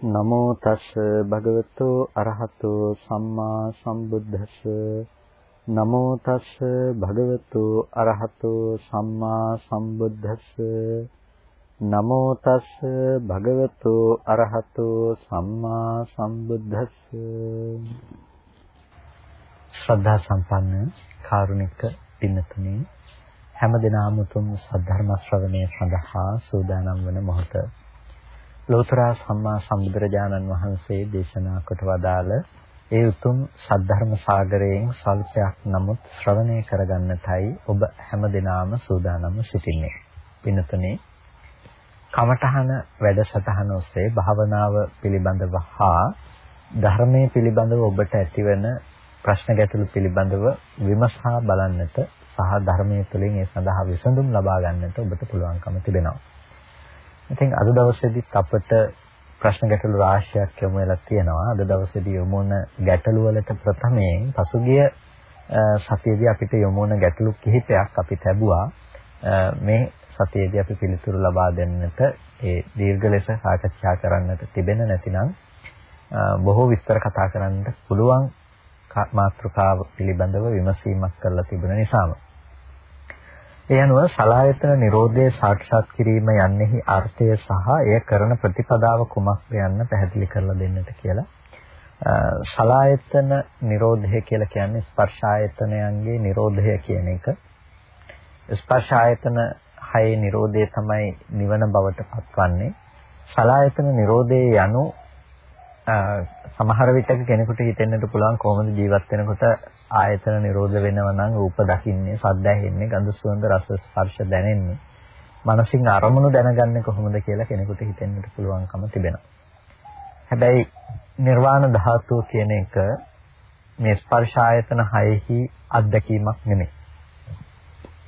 නමෝ තස් භගවතු අරහතු සම්මා සම්බුද්දස්ස. නමෝ තස් භගවතු අරහතු සම්මා සම්බුද්දස්ස. නමෝ තස් භගවතු අරහතු සම්මා සම්බුද්දස්ස. ශ්‍රද්ධා සම්පන්න කාරුණික පින්නතුනි හැම දිනම උතුම් සද්ධර්ම ශ්‍රවණය සඳහා සූදානම් වන මොහොත ලෝතර සම්මා සම්බුදුරජාණන් වහන්සේ දේශනා කොට වදාළ ඒ උතුම් සද්ධර්ම සාගරයෙන් සල්පයක් නමුත් ශ්‍රවණය කරගන්නටයි ඔබ හැම දිනාම සූදානම් සිටින්නේ. පින්තුනේ කමඨහන වැඩසටහන ඔස්සේ භාවනාව පිළිබඳව හා ධර්මයේ පිළිබඳව ඔබට ඇතිවන ප්‍රශ්න ගැටළු පිළිබඳව විමසා බලන්නට සහ ධර්මයේ තුලින් ඒ සඳහා විසඳුම් ලබා ගන්නට ඔබට පුළුවන්කම තිබෙනවා. ඉතින් අද දවසේදීත් අපට ප්‍රශ්න ගැටළු රාශියක් යොමු වෙලා තියෙනවා. අද දවසේදී යොමු වන ගැටළු වලට ප්‍රථමයෙන් පසුගිය සතියේදී අපිට යොමු වන ගැටළු කිහිපයක් අපි ලැබුවා. මේ සතියේදී අපි පිළිතුරු ලබා දෙන්නට ඒ දීර්ඝ ලෙස සාකච්ඡා කරන්නට තිබෙන නැතිනම් බොහෝ විස්තර කතා කරන්නට පුළුවන් මාතෘකාව පිළිබඳව විමසීමක් කරලා තිබුණ නිසාම ඒ අනුව සලායතන නිරෝධය සාක්ෂාත් කිරීම යන්නේහි අර්ථය සහ එය කරන ප්‍රතිපදාව කුමක්ද යන්න පැහැදිලි කරලා දෙන්නට කියලා. සලායතන නිරෝධය කියලා කියන්නේ ස්පර්ශායතනයන්ගේ නිරෝධය කියන එක. ස්පර්ශායතන හයේ නිරෝධය තමයි නිවන බවට පත්වන්නේ. සලායතන නිරෝධයේ යනු සමහර විටක කෙනෙකුට හිතෙන්නට පුළුවන් කොහොමද ජීවත් වෙනකොට ආයතන නිරෝධ වෙනවා නම් රූප දකින්නේ, ශබ්ද ඇහෙන්නේ, ගඳ සුවඳ රස ස්පර්ශ දැනෙන්නේ. මනසින් අරමුණු දැනගන්නේ කොහොමද කියලා කෙනෙකුට හිතෙන්නට පුළුවන්කම තිබෙනවා. හැබැයි නිර්වාණ ධාතුව කියන එක මේ ස්පර්ශ ආයතන හයෙහි අත්දැකීමක් නෙමෙයි.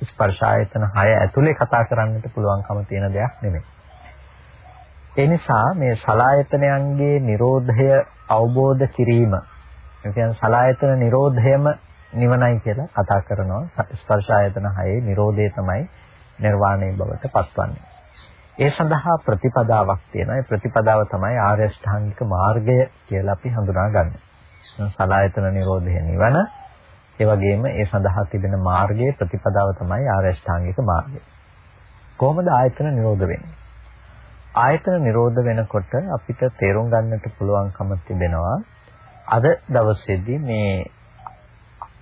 ස්පර්ශ ආයතන හය ඇතුලේ කතා කරන්නට පුළුවන්කම තියෙන දෙයක් නෙමෙයි. ඒ නිසා මේ සලායතනයන්ගේ Nirodhaය අවබෝධ කිරීම කියන්නේ සලායතන Nirodhayම නිවනයි කියලා කතා කරනවා ස්පර්ශ ආයතන හයේ Nirodhe තමයි නිර්වාණය බවට පත්වන්නේ. ඒ සඳහා ප්‍රතිපදාවක් තියෙනවා. ඒ ප්‍රතිපදාව තමයි ආර්ය ශ්‍රාංගික මාර්ගය කියලා අපි හඳුනාගන්නේ. සලායතන Nirodhe නිවන ඒ වගේම ඒ සඳහා තිබෙන මාර්ගයේ ප්‍රතිපදාව තමයි ආර්ය ශ්‍රාංගික මාර්ගය. කොහොමද ආයතන නිරෝධ වෙන්නේ? ආයතන නිරෝධ වෙනකොට අපිට තේරුම් ගන්නට පුළුවන්කම තිබෙනවා අද දවසේදී මේ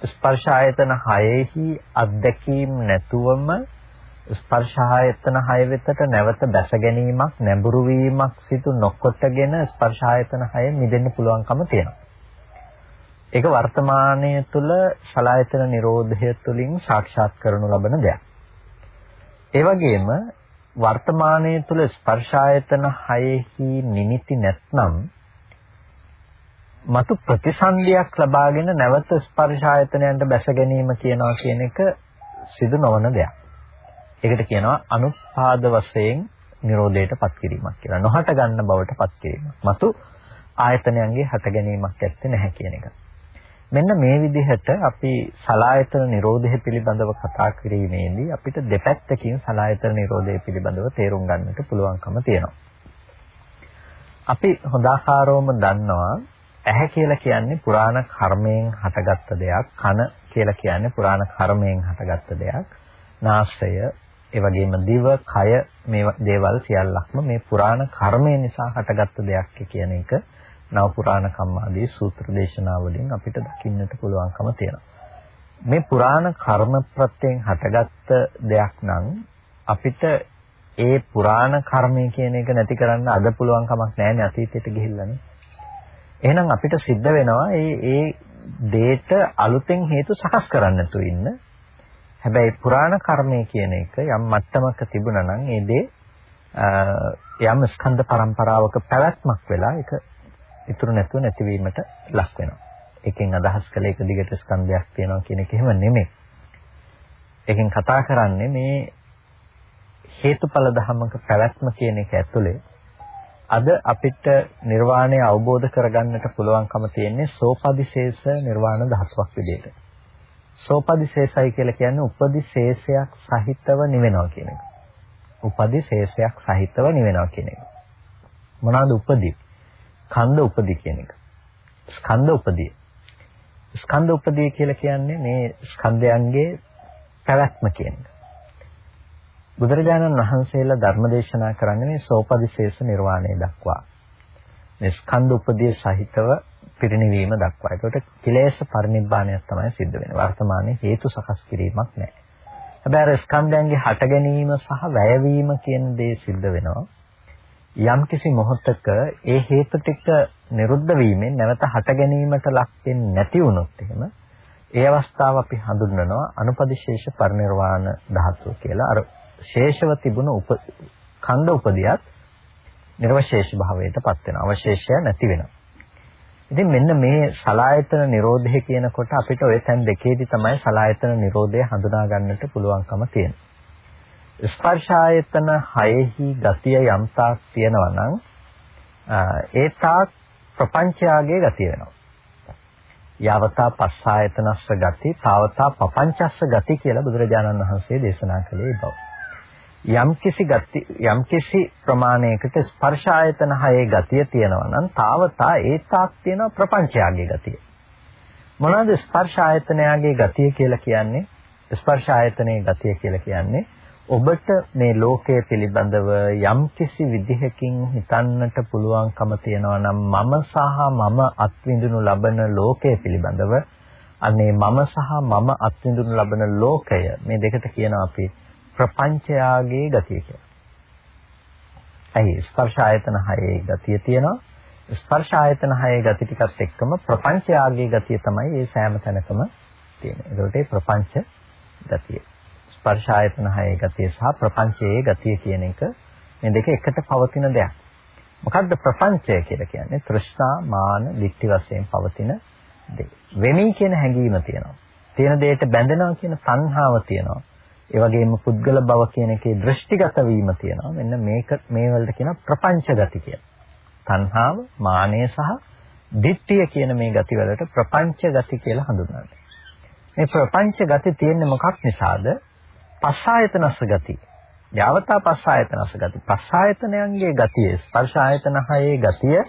ස්පර්ශ ආයතන හයෙහි අත්දැකීම් නැතුවම ස්පර්ශ ආයතන හය වෙතට නැවත බැස ගැනීමක් නැඹුරු වීමක් සිදු නොකොටගෙන ස්පර්ශ ආයතන හය මිදෙන්න පුළුවන්කම තියෙනවා. ඒක වර්තමානයේ තුල සලායතන නිරෝධය තුලින් සාක්ෂාත් කරනු ලබන දෙයක්. ඒ වගේම වර්තමානයේ තුල ස්පර්ශායතන හයෙහි නිමිති නැත්නම් මතු ප්‍රතිසන්දියක් ලබාගෙන නැවත ස්පර්ශායතනයන්ට බැස ගැනීම කියනවා කියන එක සිදු නොවන දෙයක්. ඒකට කියනවා අනුපාද වශයෙන් නිරෝධයට පත් කිරීමක් කියලා. නොහට ගන්න බවට පත් කිරීම. මතු ආයතනයන්ගේ හට ගැනීමක් ඇත්තේ නැහැ කියන එක. මෙන්න මේ විදිහට අපි සලායතන නිරෝධය පිළිබඳව කතා කිරීමේදී අපිට දෙපැත්තකින් සලායතන නිරෝධය පිළිබඳව තේරුම් ගන්නට පුළුවන්කම තියෙනවා. අපි හොදාකාරවම දන්නවා ඇහැ කියලා කියන්නේ පුරාණ කර්මයෙන් හටගත්ත දෙයක්, කන කියලා කියන්නේ පුරාණ කර්මයෙන් හටගත්ත දෙයක්, නාසය, ඒ වගේම දිව, කය මේ දේවල් සියල්ලක්ම මේ පුරාණ කර්මය නිසා හටගත්ත දෙයක් කියන එක නව පුරාණ කම්මාදී සූත්‍ර දේශනාවලින් අපිට දකින්නට පුළුවන්කම තියෙනවා. මේ පුරාණ කර්ම ප්‍රත්‍යයෙන් හටගත්ත දෙයක් නම් අපිට ඒ පුරාණ කර්මය කියන එක නැති කරන්න අද පුළුවන් කමක් නැහැ අතීතයට ගිහිල්ලානේ. එහෙනම් අපිට සිද්ධ වෙනවා ඒ ඒ දේට අලුතෙන් හේතු සකස් කරන්න තු ඉන්න. හැබැයි පුරාණ කර්මය කියන එක යම් මට්ටමක තිබුණා නම් ඒ දේ යම් ස්කන්ධ පරම්පරාවක පැවැත්මක් වෙලා ඒක ඉතුරු නැතුව නැතිවීමට ලක් වෙනවා. එකෙන් අදහස් කළ එක දිගට ස්කන්ධයක් තියෙනවා කියන එක එහෙම නෙමෙයි. එකෙන් කතා කරන්නේ මේ හේතුඵල ධමක පැවැත්ම කියන එක ඇතුලේ අද අපිට නිර්වාණය අවබෝධ කරගන්නට පුළුවන්කම තියෙන්නේ සෝපදිශේෂ නිර්වාණ ධාතුවක් විදිහට. සෝපදිශේෂයි කියලා කියන්නේ උපදිශේෂයක් සහිතව නිවෙනවා කියන එක. උපදිශේෂයක් සහිතව නිවෙනවා කියන එක. මොනවාද උපදී? ස්කන්ධ උපදී කියන එක. ස්කන්ධ උපදී. ස්කන්ධ උපදී කියලා කියන්නේ මේ ස්කන්ධයන්ගේ පැවැත්ම කියන එක. බුදුරජාණන් වහන්සේලා ධර්ම දේශනා කරන්නේ මේ සෝපදිශේෂ නිර්වාණය දක්වා. මේ ස්කන්ධ උපදී සහිතව පිරිණිවීම දක්වා. ඒකට කිලේශ පරිනිබ්බාණයක් තමයි සිද්ධ වෙන්නේ. වර්තමානයේ හේතු සකස් කිරීමක් නැහැ. හැබැයි අර ස්කන්ධයන්ගේ හට ගැනීම සහ වැයවීම කියන දේ සිද්ධ වෙනවා. යම්කිසි මොහොතක ඒ හේතු ටික නිරුද්ධ වීමෙන් නැවත හට ගැනීමට ලක් වෙන්නේ නැති වුණොත් එහෙම ඒ අවස්ථාව අපි හඳුන්වනවා අනුපදිශේෂ පරිනිර්වාණ ධාතුව කියලා. අර ශේෂව තිබුණු උප ඛණ්ඩ උපදියත් නිර්වශේෂ භාවයටපත් වෙනවා. අවශේෂය නැති වෙනවා. ඉතින් මෙන්න මේ සලායතන නිරෝධය කියනකොට අපිට ওই තැන් දෙකේදී තමයි සලායතන නිරෝධය හඳුනා ගන්නට පුළුවන්කම තියෙන්නේ. ස්පර්ශායතන හයෙහි ගතිය යම්තාක් තියෙනවා නම් ඒ තාක් ප්‍රපංචයාගේ ගතිය වෙනවා. යවතා පස්සායතනස්ස ගති, තාවතා පపంచස්ස ගති කියලා බුදුරජාණන් වහන්සේ දේශනා කළේ බව. යම්කිසි ගති යම්කිසි ප්‍රමාණයකට ස්පර්ශ ආයතන හයේ ගතිය තියෙනවා නම් තාවතා ඒ තාක් තියෙන ප්‍රපංචයාගේ ගතිය. මොනවාද ස්පර්ශ ආයතනයාගේ ගතිය කියලා කියන්නේ? ස්පර්ශ ආයතනයේ ගතිය කියලා කියන්නේ ඔබට මේ ලෝකය පිළිබඳව යම්කිසි විදිහකින් හිතන්නට පුළුවන්කම තියෙනවා නම් මම සහ මම අත්විඳිනු ලබන ලෝකය පිළිබඳව අනේ මම සහ මම අත්විඳිනු ලබන ලෝකය මේ දෙකට කියනවා අපි ප්‍රපංචයාගේ ගතිය කියලා. ඇයි ස්පර්ශ ආයතන හයේ ගතිය තියෙනවා. ස්පර්ශ ආයතන හයේ ගති ටිකත් එක්කම ප්‍රපංචයාගේ ගතිය තමයි මේ සෑම තැනකම තියෙන්නේ. ඒකට ඒ ප්‍රපංච ගතිය. ස්පර්ශ ආයතන හයේ ගතිය සහ ප්‍රපංචයේ ගතිය කියන එක මේ දෙක එකට පවතින දෙයක්. මොකද්ද ප්‍රපංචය කියලා කියන්නේ? තෘෂ්ණා, මාන, ditthi වශයෙන් පවතින දේ. වෙමි කියන හැඟීම තියෙනවා. තියෙන දෙයට බැඳෙනවා කියන සංහාව තියෙනවා. ඒ වගේම පුද්ගල භව කියන එකේ දෘෂ්ටිගත වීම තියෙනවා. මෙන්න මේක මේ වලට කියන ප්‍රපංච ගති කියලා. තණ්හාව, මානය සහ දිට්ඨිය කියන මේ ගති වලට ප්‍රපංච ගති කියලා හඳුන්වනවා. මේ ප්‍රපංච ගති තියෙන්නේ මොකක් නිසාද? පස්සායතනස්ස ගති. යාවතා පස්සායතනස්ස ගති. පස්සායතනයන්ගේ ගතිය, ස්පර්ශ ආයතන හයේ ගතිය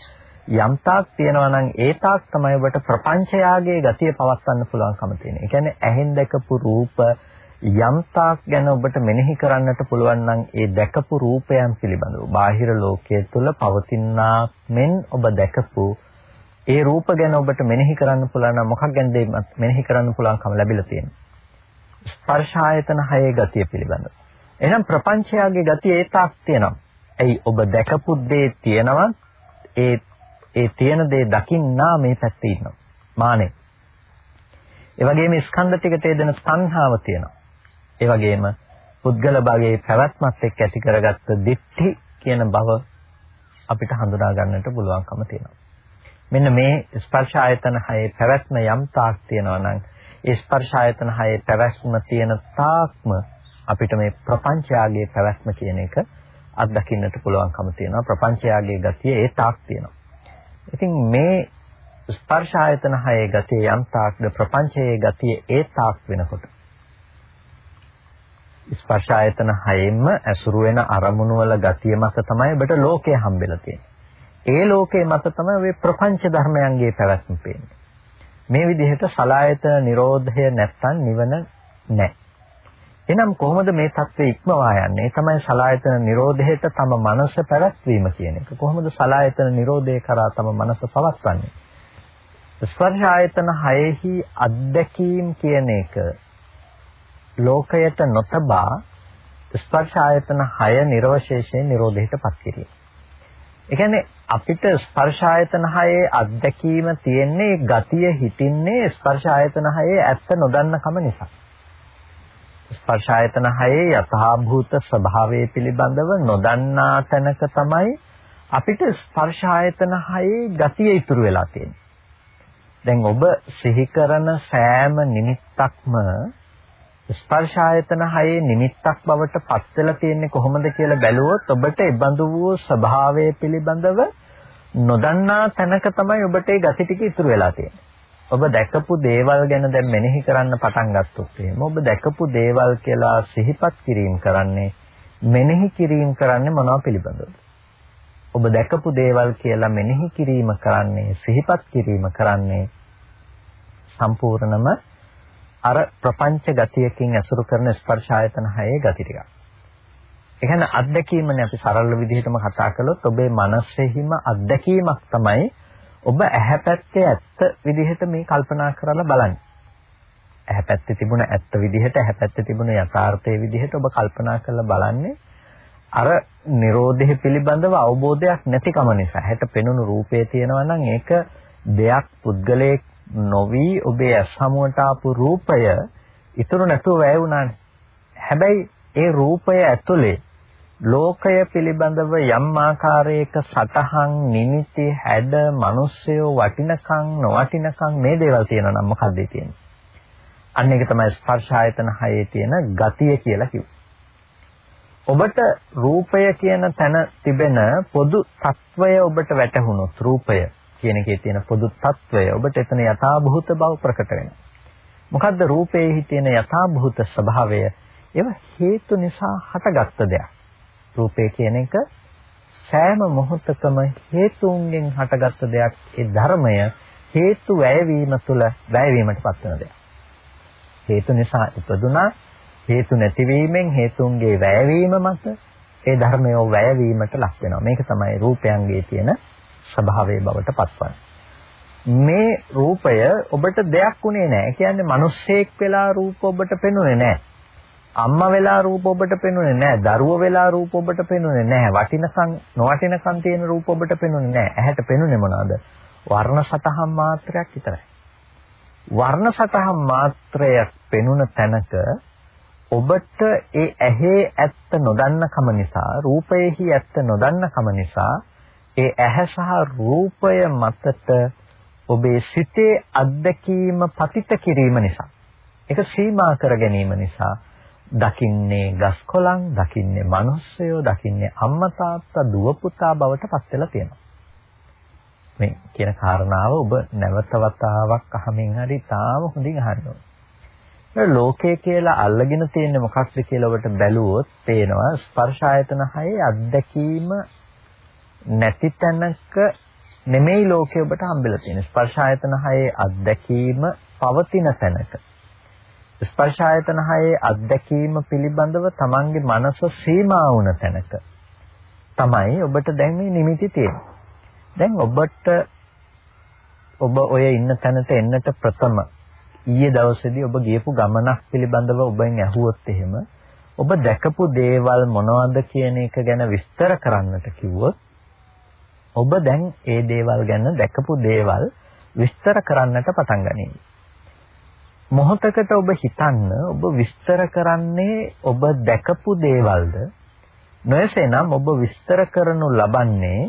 යම් තාක් තියෙනවා නම් ඒ තාක් තමයි ඔබට ප්‍රපංචයාගේ ගතිය පවත්වන්න පුළුවන්කම තියෙන්නේ. ඒ කියන්නේ ඇහෙන් දැකපු රූප යම්තාක් ගැන ඔබට මෙනෙහි කරන්නට පුළුවන් නම් ඒ දැකපු රූපයන් පිළිබඳව බාහිර ලෝකයේ තුල පවතිනා මෙන් ඔබ දැකපු ඒ රූප ගැන ඔබට මෙනෙහි කරන්න පුළුවන් නම් මොකක් ගැනද මෙනෙහි කරන්න පුළුවන්කම ලැබිලා තියෙන්නේ ස්පර්ශ ආයතන හයේ ගතිය පිළිබඳව. එහෙනම් ප්‍රපංචයාගේ ගතිය ඒ තාක් තියෙනවා. ඇයි ඔබ දැකපු දේ තියෙනවා? ඒ ඒ තියෙන දේ දකින්නා මේ පැත්තේ ඉන්නවා. මානෙ. ඒ වගේම ස්කන්ධ ටිකට එදෙන සංහාව තියෙනවා. ඒ වගේම පුද්ගල භාගයේ පැවැත්මත් එක්ක ඇති කරගත්ත දිට්ඨි කියන බව අපිට හඳුනා ගන්නට පුළුවන්කම තියෙනවා. මෙන්න මේ ස්පර්ශ ආයතන හයේ පැවැත්ම යම් තාක් තියෙනවා නම් ඒ ස්පර්ශ ආයතන හයේ පැවැත්ම තියෙන තාක්ම අපිට මේ ප්‍රපංචයාගේ පැවැත්ම කියන එක අත්දකින්නට පුළුවන්කම තියෙනවා. ප්‍රපංචයාගේ ගතිය ඒ තාක් තියෙනවා. ඉතින් මේ ස්පර්ශ ආයතන හයේ ගතිය යම් තාක්ද ප්‍රපංචයේ ගතිය ඒ තාක් වෙනකොට ස්පර්ශ ආයතන හයෙන්ම ඇසුරු වෙන අරමුණු වල ගතිය මත තමයි ඔබට ලෝකය හම්බෙලා තියෙන්නේ. ඒ ලෝකයේ මත තමයි ඔය ප්‍රපංච ධර්මයන්ගේ පැවැත්ම පේන්නේ. මේ විදිහට සලායතන නිරෝධය නැත්තම් නිවන නැහැ. එහෙනම් කොහොමද මේ தත්ත්වය ඉක්මවා යන්නේ? තමයි සලායතන නිරෝධයට තම මනස පැවැත්වීම කියන එක. කොහොමද සලායතන නිරෝධය කරා තම මනස පවත්වන්නේ? ස්පර්ශ ආයතන හයෙහි අත්දැකීම් කියන එක ලෝකයට නොතබා ස්පර්ශ ආයතන 6 නිර්වශේෂයෙන් නිරෝධයටපත් කිරීම. ඒ කියන්නේ අපිට ස්පර්ශ ආයතන 6 අත්දැකීම තියෙන්නේ ගතිය හිතින්නේ ස්පර්ශ ආයතන 6 ඇත්ත නොදන්නකම නිසා. ස්පර්ශ ආයතන 6 යථාභූත ස්වභාවය පිළිබඳව නොදන්නා තැනක තමයි අපිට ස්පර්ශ ආයතන 6 ගතිය ඉතුරු වෙලා තියෙන්නේ. දැන් ඔබ සිහි කරන සෑම නිමිත්තක්ම ස්පර්ශ ආයතන හයේ නිමිත්තක් බවට පත් වෙලා තියෙන්නේ කොහොමද කියලා බැලුවොත් ඔබට ඒ බඳු වූ ස්වභාවය පිළිබඳව නොදන්නා තැනක තමයි ඔබට ඒ gati ටික ඉතුරු වෙලා තියෙන්නේ. ඔබ දැකපු දේවල් ගැන දැන් මෙනෙහි කරන්න පටන් ගත්තොත් එහෙම ඔබ දැකපු දේවල් කියලා සිහිපත් කිරීම කරන්නේ මෙනෙහි කිරීම කරන්නේ මොනව පිළිබඳවද? ඔබ දැකපු දේවල් කියලා මෙනෙහි කිරීම කරන්නේ සිහිපත් කිරීම කරන්නේ සම්පූර්ණම අර ප්‍රපංච ගතියකින් ඇසුරු කරන ස්පර්ශ ආයතන හයේ ගති ටික. ඒ කියන්නේ අත්දැකීමනේ අපි සරල විදිහටම කතා කළොත් ඔබේ මනසෙහිම අත්දැකීමක් තමයි ඔබ ඇහැ පැත්තේ ඇත්ත විදිහට මේ කල්පනා කරලා බලන්නේ. ඇහැ පැත්තේ තිබුණ ඇත්ත විදිහට ඇහැ පැත්තේ තිබුණ යථාර්ථයේ විදිහට ඔබ කල්පනා කරලා බලන්නේ අර Nirodhe පිළිබඳව අවබෝධයක් නැතිකම නිසා. හැට පෙනුණු රූපේ තියෙනවා නම් ඒක දෙයක් පුද්ගලයෙක් නොවි ඔබේ අසමුවට ආපු රූපය ඉතුරු නැතුව වැය වුණානේ. හැබැයි ඒ රූපය ඇතුලේ ලෝකය පිළිබඳව යම් ආකාරයක සටහන් නිමිති හැඩ මිනිස්සයෝ වටිනකම් නොවටිනකම් මේ දේවල් තියෙනවා නම් මොකද්ද කියන්නේ? අන්න ඒක තමයි ස්පර්ශ ආයතන හයේ තියෙන ගතිය කියලා කිව්වේ. ඔබට රූපය කියන තැන තිබෙන පොදු తත්වය ඔබට වැටහුණොත් රූපය කියන එකේ තියෙන පොදු తত্ত্বය ඔබට එතන යථාභූත බව ප්‍රකට වෙනවා. මොකද්ද රූපයේහි තියෙන යථාභූත ස්වභාවය? ඒව හේතු නිසා හටගත්ත දෙයක්. රූපය කියන එක සෑම මොහොතකම හේතුන්ගෙන් හටගත්ත දෙයක්. ඒ ධර්මය හේතු වැයවීම තුළ වැයවීමටපත් වෙන දෙයක්. හේතු නිසා ඉපදුනා හේතු නැතිවීමෙන් හේතුන්ගේ වැයවීම මත ඒ ධර්මය වැයවීමට ලක් වෙනවා. මේක තමයි රූපයන්ගේ තියෙන ස්වභාවයේ බවට පත්වන්නේ. මේ රූපය ඔබට දෙයක් උනේ නැහැ. කියන්නේ මිනිස්සෙක් වෙලා රූප ඔබට පෙනුනේ නැහැ. අම්මා වෙලා රූප ඔබට පෙනුනේ නැහැ. දරුවෝ වෙලා රූප ඔබට පෙනුනේ නැහැ. වටිනකම් නොවටිනකම් තියෙන රූප ඔබට පෙනුනේ නැහැ. ඇහැට පෙනුනේ මොනවද? වර්ණ සතහන් මාත්‍රයක් විතරයි. වර්ණ සතහන් මාත්‍රයක් පෙනුන තැනක ඔබට ඒ ඇහි ඇත්ත නොදන්නකම නිසා රූපයේහි ඇත්ත නොදන්නකම නිසා ඒ ඇහැ සහ රූපය මතට ඔබේ සිතේ අත්දැකීම පතිත කිරීම නිසා ඒක සීමා කර ගැනීම නිසා දකින්නේ ගස් කොළන්, දකින්නේ මිනිස්සයෝ, දකින්නේ අම්මා තාත්තා, දුව පුතා බවට පත් වෙලා තියෙනවා. මේ කියන කාරණාව ඔබ නැවත වතාවක් අහමින් හරි තාම හොඳින් අහන්න ඕනේ. ලෝකය කියලා අල්ලගෙන තියෙන්නේ මොකක්ද කියලා ඔබට බැලුවොත් පේනවා ස්පර්ශ ආයතන හයේ අත්දැකීම නැති තැනක නෙමෙයි ලෝකය ඔබට හම්බෙලා තියෙන්නේ. ස්පර්ශ ආයතන හයේ අත්දැකීම පවතින තැනක. ස්පර්ශ ආයතන හයේ අත්දැකීම පිළිබඳව තමන්ගේ මනස සීමා වුණ තැනක තමයි ඔබට දැන් මේ නිමිති තියෙන්නේ. දැන් ඔබට ඔබ ඔය ඉන්න තැනට එන්නට ප්‍රථම ඊයේ දවසේදී ඔබ ගියපු ගමනක් පිළිබඳව ඔබෙන් ඇහුවොත් එහෙම ඔබ දැකපු දේවල් මොනවද කියන එක ගැන විස්තර කරන්නට කිව්වොත් ඔබ දැන් ඒ දේවල් ගැන දැකපු දේවල් විස්තර කරන්නට පටන් ගනියි. මොහොතකට ඔබ හිතන්න ඔබ විස්තර කරන්නේ ඔබ දැකපු දේවල්ද නොයසේනම් ඔබ විස්තර කරනු ලබන්නේ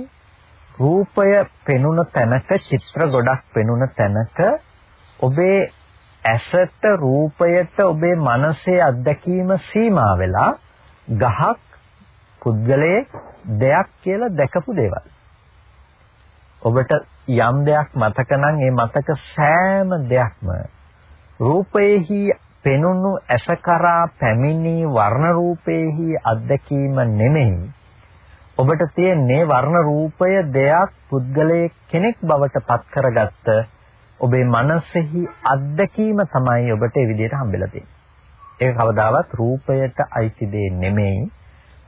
රූපය පෙනුන තැනක චිත්‍ර ගොඩක් පෙනුන තැනක ඔබේ ඇසට රූපයට ඔබේ මනසේ අත්දැකීම සීමා වෙලා ගහක් පුද්ගලයේ දෙයක් කියලා දැකපු දේවල් ඔබට යම් දෙයක් මතක නම් ඒ මතක සෑම දෙයක්ම රූපේහි පෙනුණු ඇසකරා පැමිණි වර්ණ රූපේහි අත්දැකීම නෙමෙයි ඔබට තියෙන්නේ වර්ණ රූපය දෙයක් පුද්ගලයෙක් කෙනෙක් බවට පත් කරගත්ත ඔබේ මනසෙහි අත්දැකීම තමයි ඔබට ඒ විදිහට හම්බෙලා තියෙන්නේ. ඒක කවදාවත් රූපයට අයිති දෙ නෙමෙයි.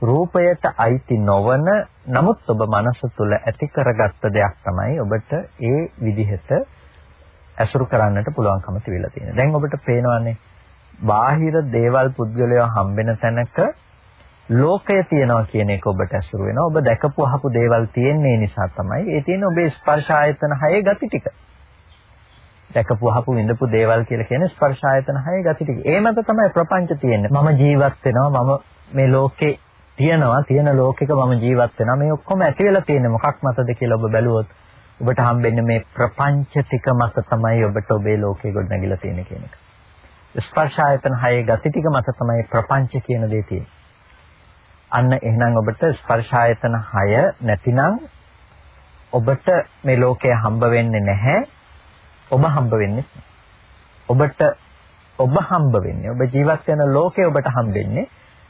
රූපයට අයිති නොවන නමුත් ඔබ මනස තුල ඇති කරගත්ත දෙයක් තමයි ඔබට ඒ විදිහට ඇසුරු කරන්නට පුළුවන්කම තිබිලා තියෙනවා. දැන් ඔබට පේනවානේ බාහිර දේවල් පුද්ගලයෝ හම්බෙන තැනක ලෝකය තියනවා කියන එක ඔබට ඇසුරු වෙනවා. ඔබ දැකපු අහපු දේවල් තියෙන්නේ නිසා තමයි ඒ තියෙන ඔබේ ස්පර්ශ ආයතන හයේ ගති ටික. දැකපු අහපු විඳපු දේවල් කියලා කියන්නේ ස්පර්ශ ආයතන හයේ ගති ටික. ඒ මත තමයි ප්‍රපංච තියෙන්නේ. මම ජීවත් වෙනවා මම මේ ලෝකේ තියනවා තියෙන ලෝකෙක මම ජීවත් වෙනවා මේ ඔක්කොම ඇති වෙලා තියෙන්නේ මොකක් මතද කියලා ඔබ බැලුවොත් ඔබට හම්බෙන්නේ මේ ප්‍රපංච ටික මත තමයි ඔබට ඔබේ ලෝකේ ගොඩ නැගිලා තියෙන්නේ කියන එක. ස්පර්ශ ආයතන හයේ ගති ටික මත තමයි ප්‍රපංච කියන දේ තියෙන්නේ. අන්න එහෙනම් ඔබට ස්පර්ශ ආයතන හය නැතිනම් ඔබට මේ ලෝකය හම්බ වෙන්නේ නැහැ. ඔබ හම්බ වෙන්නේ ඔබට ඔබ හම්බ වෙන්නේ ඔබ ජීවත් වෙන ලෝකේ ඔබට හම්බෙන්නේ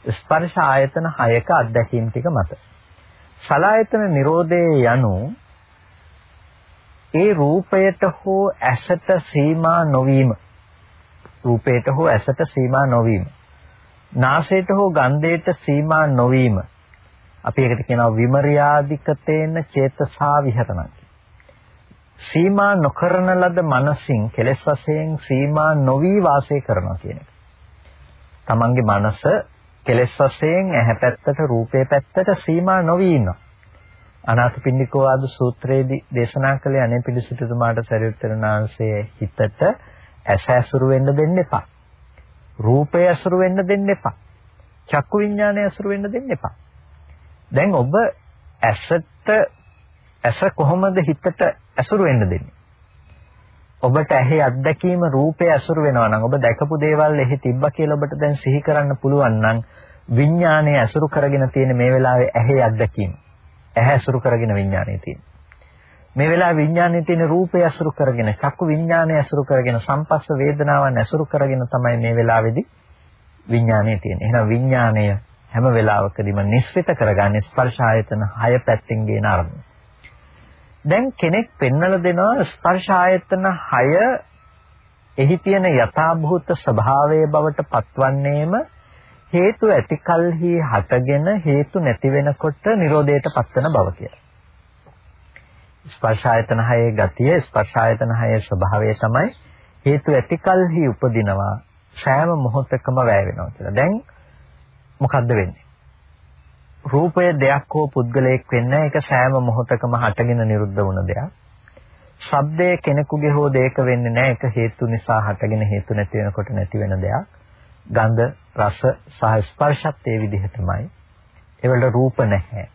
ස්පර්ශ ආයතන හයක අත්දැකීම් ටික මත. සලායතන නිරෝධයේ යනු ඒ රූපයට හෝ ඇසට සීමා නොවීම රූපයට හෝ ඇසට සීමා නොවීම නාසයට හෝ ගන්ධයට සීමා නොවීම අපි ඒකට කියනවා විමර්යාදිකතේන චේතසා විහරණං සීමා නොකරන ලද මනසින් කෙලෙස් වශයෙන් සීමා නොවි වාසය කරනවා කියන එක. තමන්ගේ මනස කෙලෙස් වශයෙන් ඇහැ පැත්තට රූපේ පැත්තට සීමා නොවි ඉන්නවා. අනාථපිණ්ඩිකෝ ආද සූත්‍රයේදී දේශනා කළේ අනේ පිළිසිතුමාට සරියුත්තරනාංශයේ හිතට ඇස ඇසුරු වෙන්න දෙන්න එපා. රූපය ඇසුරු වෙන්න දෙන්න එපා. චක්කු විඥානය ඇසුරු වෙන්න දෙන්න එපා. දැන් ඔබ ඇසට ඇස කොහොමද හිතට ඇසුරු වෙන්න දෙන්නේ? ඔබට ඇහි අත්දැකීම රූපේ ඇසුරු වෙනවා නම් ඔබ දැකපු දේවල් එහි තිබ්බා කියලා ඔබට දැන් සිහි කරන්න පුළුවන් නම් විඥානය ඇසුරු කරගෙන තියෙන මේ වෙලාවේ ඇහි අත්දැකීම. ඇහැ ඇසුරු කරගෙන විඥානය තියෙන. මේ වෙලාවේ විඥානයේ තියෙන රූපය ඇසුරු කරගෙන, චක්කු විඥානය ඇසුරු කරගෙන, සංපස්ස වේදනාවන් ඇසුරු කරගෙන තමයි මේ වෙලාවේදී විඥානය තියෙන්නේ. එහෙනම් විඥානය හැම වෙලාවකදීම නිස්සිත කරගන්නේ ස්පර්ශ ආයතන 6 පැත්තෙන් ගේන අරමුණ. දැන් කෙනෙක් පෙන්වලා දෙනවා ස්පර්ශ ආයතන 6 එහි තියෙන යථාභූත ස්වභාවයේ බවට පත්වන්නේම හේතු ඇතිකල්හි හටගෙන හේතු නැති වෙනකොට Nirodheට පත්වන බව කියලා. ස්පර්ශ ආයතන 6 ගතිය ස්පර්ශ ආයතන 6 ස්වභාවය තමයි හේතු ඇතිකල්හි උපදිනවා සෑම මොහොතකම වැය වෙනවා කියලා. දැන් මොකද්ද වෙන්නේ? රූපය දෙයක් හෝ පුද්ගලයෙක් වෙන්නේ ඒක සෑම මොහොතකම හටගෙන නිරුද්ධ වුණ දෙයක්. ශබ්දය කෙනෙකුගේ හෝ දෙයක වෙන්නේ නැහැ ඒක හේතු නිසා හටගෙන හේතු නැති වෙනකොට නැති වෙන දෙයක්. ගන්ධ, රස සහ ස්පර්ශත් ඒ විදිහටමයි. ඒවලට රූප නැහැ.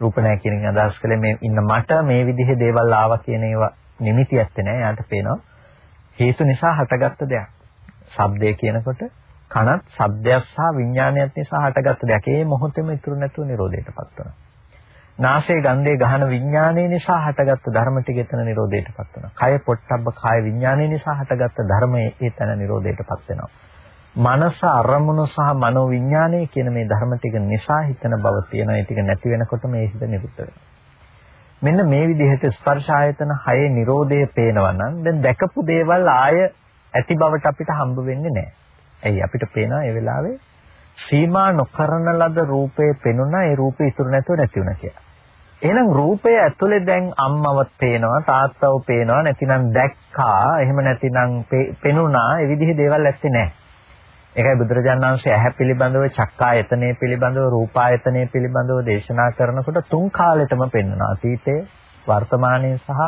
රූප නැහැ කියන එක අදහස් කළේ මේ ඉන්න මට මේ විදිහේ දේවල් ආවා කියන ඒවා නිමිති ඇත්තේ නැහැ. යාට පේනවා හේතු නිසා හටගත්ත දෙයක්. ශබ්දය කියනකොට කනත් ශබ්දයක් සහ විඥානයත් නිසා හටගත්ත දෙයක්. ඒ මොහොතේම ඉතුරු නැතුව නිරෝධයටපත් වෙනවා. නාසයේ ගන්ධයේ ගහන විඥානයේ නිසා හටගත්ත ධර්ම ටික එතන නිරෝධයටපත් වෙනවා. කය පොට්ටබ්බ කාය විඥානයේ නිසා හටගත්ත ධර්මයේ එතන නිරෝධයටපත් වෙනවා. මනස අරමුණු සහ මනෝ විඥානය කියන මේ ධර්ම ටික නිසා හිතන බව තියෙනවා. ඒ ටික නැති වෙනකොට මේ හිත නිරුද්ධ වෙනවා. මෙන්න මේ විදිහට ස්පර්ශ ආයතන හයේ Nirodhe පේනවා නම් දැන් දැකපු දේවල් ආය ඇති බවට අපිට හම්බ වෙන්නේ නැහැ. ඇයි අපිට පේනවා ඒ වෙලාවේ සීමා නොකරන ලද රූපේ පෙනුණා ඒ රූපේ ඉතුරු නැතුව නැති වුණා කියලා. එහෙනම් රූපය ඇතුලේ දැන් අම්මවත් පේනවා තාත්තව පේනවා නැතිනම් දැක්කා එහෙම නැතිනම් පෙනුණා ඒ විදිහේ දේවල් ඇත්තේ නැහැ. ඒකයි බුදුරජාණන් වහන්සේ ඇහැ පිළිබඳව චක්කායතනෙ පිළිබඳව රූපායතනෙ පිළිබඳව දේශනා කරනකොට තුන් කාලෙටම පෙන්වනවා. අතීතයේ වර්තමානයේ සහ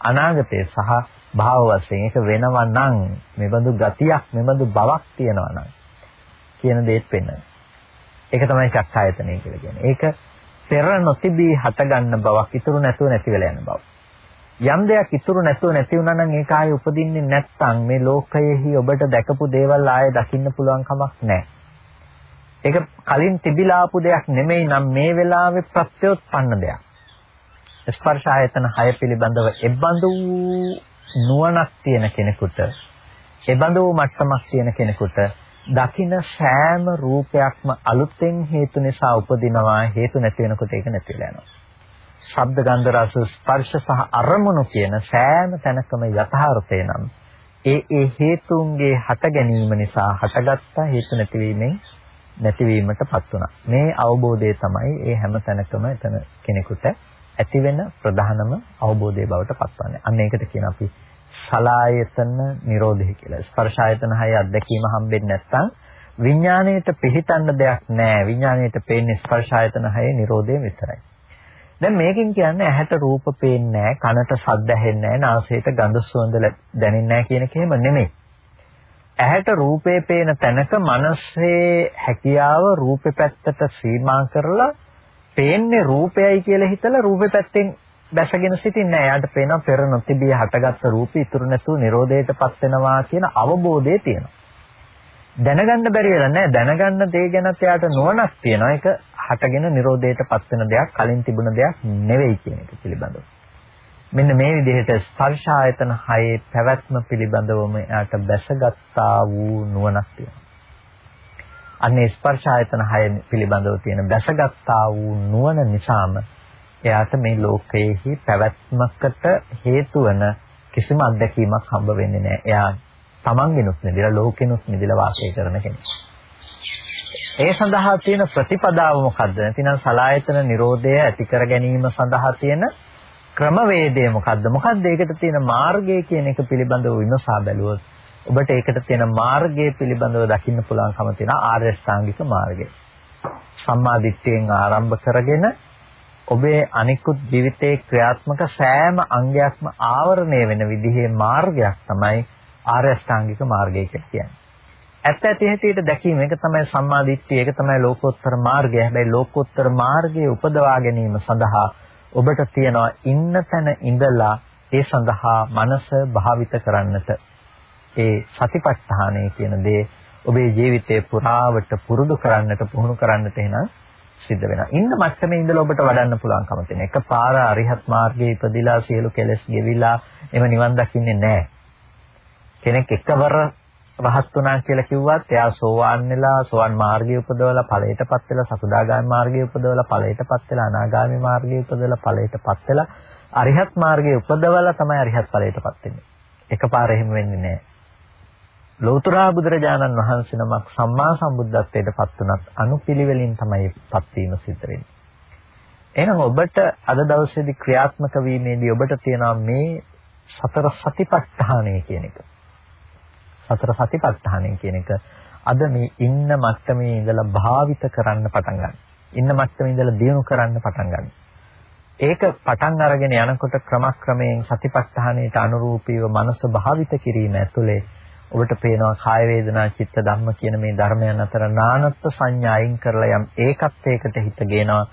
අනාගතයේ සහ භාව වශයෙන් ඒක වෙනවා නම් මෙබඳු ගතියක් මෙබඳු බවක් තියෙනවා නම් කියන දේත් පෙන්වනවා. ඒක තමයි චක්කායතනය කියලා කියන්නේ. ඒක පෙර නොතිබී හටගන්න බවක් ඉතුරු නැතුව නැති වෙලා යන බව. යම් දෙයක් ඉතුරු නැතුව නැති වුණා නම් ඒක ආයේ උපදින්නේ නැත්නම් මේ ලෝකයේහි ඔබට දැකපු දේවල් ආයේ දකින්න පුළුවන් කමක් නැහැ. ඒක කලින් තිබිලා ආපු දෙයක් නෙමෙයි නම් මේ වෙලාවේ ප්‍රත්‍යෝත්පන්න දෙයක්. ස්පර්ශ ආයතන 6 පිළිබඳව එබඳු නුවණක් තියෙන කෙනෙකුට එබඳු මට්ටමක් තියෙන කෙනෙකුට දකින්න සෑම රූපයක්ම අලුතෙන් හේතු නිසා උපදිනවා හේතු නැති වෙනකොට ඒක නැති වෙලා යනවා. ශබ්ද ගන්ධ රස ස්පර්ශ සහ අරමුණු කියන සෑම තැනකම යථාර්ථය නම් ඒ ඒ හේතුන්ගේ හට ගැනීම නිසා හටගත්ත හේතු නැතිවීමෙන් නැතිවීමටපත් වුණා. මේ අවබෝධය තමයි ඒ හැම තැනකම එතන කෙනෙකුට ඇති වෙන ප්‍රධානම අවබෝධය බවට පත්වන්නේ. අන්න ඒකට කියන අපි සලායතන නිරෝධය කියලා. ස්පර්ශ ආයතන හය අත්දැකීම හම්බෙන්නේ නැත්නම් විඥාණයට පිහිටන්න දෙයක් නැහැ. විඥාණයට පේන්නේ ස්පර්ශ ආයතන හයේ නිරෝධය විතරයි. දැන් මේකෙන් කියන්නේ ඇහැට රූප පේන්නේ නැහැ, කනට ශබ්ද ඇහෙන්නේ නැහැ, නාසයට ගඳ සුවඳ දැනෙන්නේ නැහැ කියන එක එහෙම නෙමෙයි. ඇහැට රූපේ පේන තැනක මනසේ හැකියාව රූපේ පැත්තට සීමා කරලා පේන්නේ රූපයයි කියලා හිතලා රූපේ පැත්තෙන් දැසගෙන සිටින්නේ නැහැ. එයාට පේනවා පෙර නොතිබී හටගත්ත රූපي ඉතුරු නැතුව Nirodheටපත් වෙනවා කියන අවබෝධය තියෙනවා. දැනගන්න බැරි වෙලා නැහැ. දැනගන්න දේ ගැනත් එයාට නුවණක් තියෙනවා. ඒක හටගෙන Nirodheටපත් වෙන දෙයක් කලින් තිබුණ දෙයක් නෙවෙයි කියන එක පිළිබඳව. මෙන්න මේ විදිහට ස්පර්ශ ආයතන හයේ පැවැත්ම පිළිබඳවම එයාට බැසගත්තා වූ නුවණක් තියෙනවා. අන්නේ ස්පර්ශ ආයතන 6 පිළිබඳව තියෙන බැසගත්තා වූ නුවණ නිසාම එයාට මේ ලෝකයේහි පැවැත්මකට හේතු වන කිසිම අත්දැකීමක් හම්බ වෙන්නේ නැහැ. එයා තමන්ගෙනුත් නිදිලා ලෝකෙනුත් නිදිලා වාසය කරන කෙනෙක්. ඒ සඳහා තියෙන ප්‍රතිපදාව මොකද්ද? නැතිනම් සලායතන නිරෝධය ඇති කර ගැනීම සඳහා තියෙන ක්‍රමවේදය මොකද්ද? මොකද්ද ඒකට තියෙන මාර්ගය කියන එක පිළිබඳව විමසා බැලුවොත් ඔබට ඒකට තියෙන මාර්ගය පිළිබඳව දකින්න පුළුවන්කම තියෙන ආර්ය ශ්‍රාංගික මාර්ගය. සම්මා දිට්ඨියෙන් ආරම්භ කරගෙන ඔබේ අනිකුත් ජීවිතයේ ක්‍රියාත්මක සෑම අංගයක්ම ආවරණය වෙන විදිහේ මාර්ගයක් තමයි ආර්ය ශ්‍රාංගික මාර්ගය කියලා කියන්නේ. ඇත්ත ඇති හැටියට දැකීම ඒක තමයි සම්මා දිට්ඨිය ඒක තමයි ලෝකෝත්තර මාර්ගය. හැබැයි ලෝකෝත්තර මාර්ගයේ උපදවා ගැනීම සඳහා ඔබට තියනවා ඉන්න තැන ඉඳලා ඒ සඳහා මනස භාවිත කරන්නට ඒ සතිපට්ඨානය කියන දේ ඔබේ ජීවිතේ පුරාවට පුරුදු කරන්නට පුහුණු කරන්නට එහෙනම් සිද්ධ වෙනවා. ඉන්න මට්ටමේ ඉඳලා ඔබට වඩන්න පුළුවන්කම තියෙන. එකපාර අරිහත් මාර්ගයේ ඉපදිලා සියලු කෙලෙස් ගෙවිලා එම නිවන් දකින්නේ නැහැ. කෙනෙක් එකවර රහත් වුණා කියලා කිව්වත් එයා සෝවාන් වෙලා සෝවාන් මාර්ගයේ උපදවලා ඵලයටපත් වෙලා සකුදාගාමී මාර්ගයේ උපදවලා ඵලයටපත් වෙලා අනාගාමී මාර්ගයේ උපදවලා ඵලයටපත් වෙලා අරිහත් මාර්ගයේ උපදවලා තමයි අරිහත් ඵලයටපත් වෙන්නේ. එකපාර එහෙම වෙන්නේ නැහැ. ලෝතර බුදුරජාණන් වහන්සේ නමක් සම්මා සම්බුද්ධත්වයට පත් වුණත් අනුපිළිවෙලින් තමයි පත් වීම සිද්ධ වෙන්නේ. එහෙනම් ඔබට අද දවසේදී ක්‍රියාත්මක වීමේදී ඔබට තියෙනවා මේ සතර සතිපට්ඨානය කියන එක. සතර සතිපට්ඨානය කියන එක අද මේ ඉන්න මට්ටමේ ඉඳලා භාවිත කරන්න පටන් ගන්න. ඉන්න මට්ටමේ ඉඳලා දියුණු කරන්න පටන් ගන්න. ඒක පටන් අරගෙන යනකොට ක්‍රමක්‍රමයෙන් සතිපට්ඨානයට අනුරූපීව මනස භාවිත කිරීම ඇතුලේ ඔබට පේනවා කාය වේදනා චිත්ත ධම්ම කියන මේ ධර්මයන් අතර නානත්ව සංඥායින් කරලා යම් ඒකත්වයකට හිත ගේනවා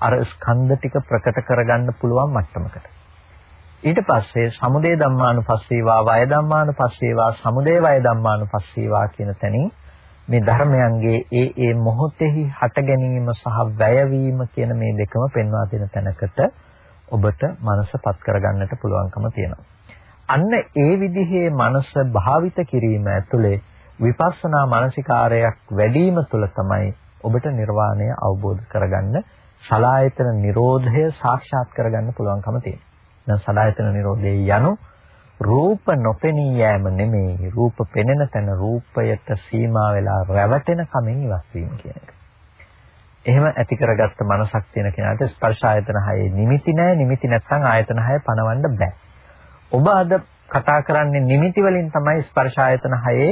අර ස්කන්ධ ටික ප්‍රකට කරගන්න පුළුවන් මට්ටමකට. ඊට පස්සේ සමුදය ධම්මානුපස්සීවා වය ධම්මානුපස්සීවා සමුදය වය ධම්මානුපස්සීවා කියන තැනින් මේ ධර්මයන්ගේ ඒ ඒ මොහොතෙහි හට ගැනීම සහ වැයවීම කියන මේ දෙකම පෙන්වා දෙන තැනකට ඔබට මනසපත් කරගන්නට පුළුවන්කම තියෙනවා. අන්න ඒ විදිහේ මනස භාවිත කිරීම ඇතුලේ විපස්සනා මානසිකාරයක් වැඩිම තුල තමයි ඔබට නිර්වාණය අවබෝධ කරගන්න සලායතන නිරෝධය සාක්ෂාත් කරගන්න පුළුවන්කම තියෙනවා. දැන් සලායතන නිරෝධය යනු රූප නොපෙනී යෑම නෙමෙයි රූප පෙනෙන තැන රූපයට සීමා වෙලා රැවටෙන කමින් ඉවත් වීම කියන එක. එහෙම ඇති කරගත්ත මනසක් තියෙන කෙනාට ස්පර්ශ ආයතන හයේ නිමිති නැහැ නිමිති නැත්නම් ආයතන හය පනවන්න බෑ. ඔබ අද කතා කරන්නේ නිමිති වලින් තමයි ස්පර්ශ ආයතන හයේ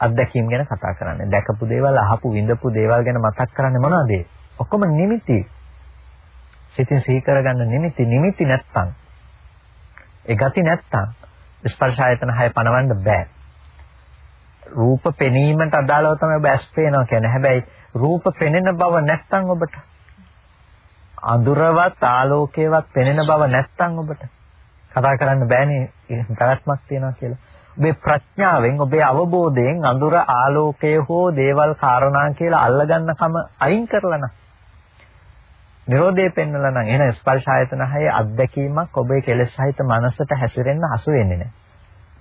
අත්දැකීම් ගැන කතා කරන්නේ. දැකපු දේවල්, අහපු, විඳපු දේවල් ගැන මතක් කරන්නේ මොනවද? ඔක්කොම නිමිති. සිතින් සිහි කරගන්න නිමිති, නිමිති නැත්තම් ඒ ගති නැත්තම් ස්පර්ශ ආයතන හය පනවන්න බෑ. රූප පෙනීමට අදාළව තමයි ඔබ ඇස් පේනවා කියන්නේ. හැබැයි රූප පෙනෙන බව නැත්තම් ඔබට අඳුරවත් ආලෝකයවත් පෙනෙන බව නැත්තම් ඔබට කතා කරන්න බෑනේ පැවැත්මක් තියනවා කියලා. ඔබේ ප්‍රඥාවෙන් ඔබේ අවබෝධයෙන් අඳුර ආලෝකය හෝ දේවල් කාරණා කියලා අල්ලගන්නකම අයින් කරලා නම් නිරෝධය පෙන්වලා නම් එහෙනම් ස්පර්ශ ආයතන හයේ අත්දැකීමක් ඔබේ කෙලෙස් සහිත මනසට හැසිරෙන්න හසු වෙන්නේ නැහැ.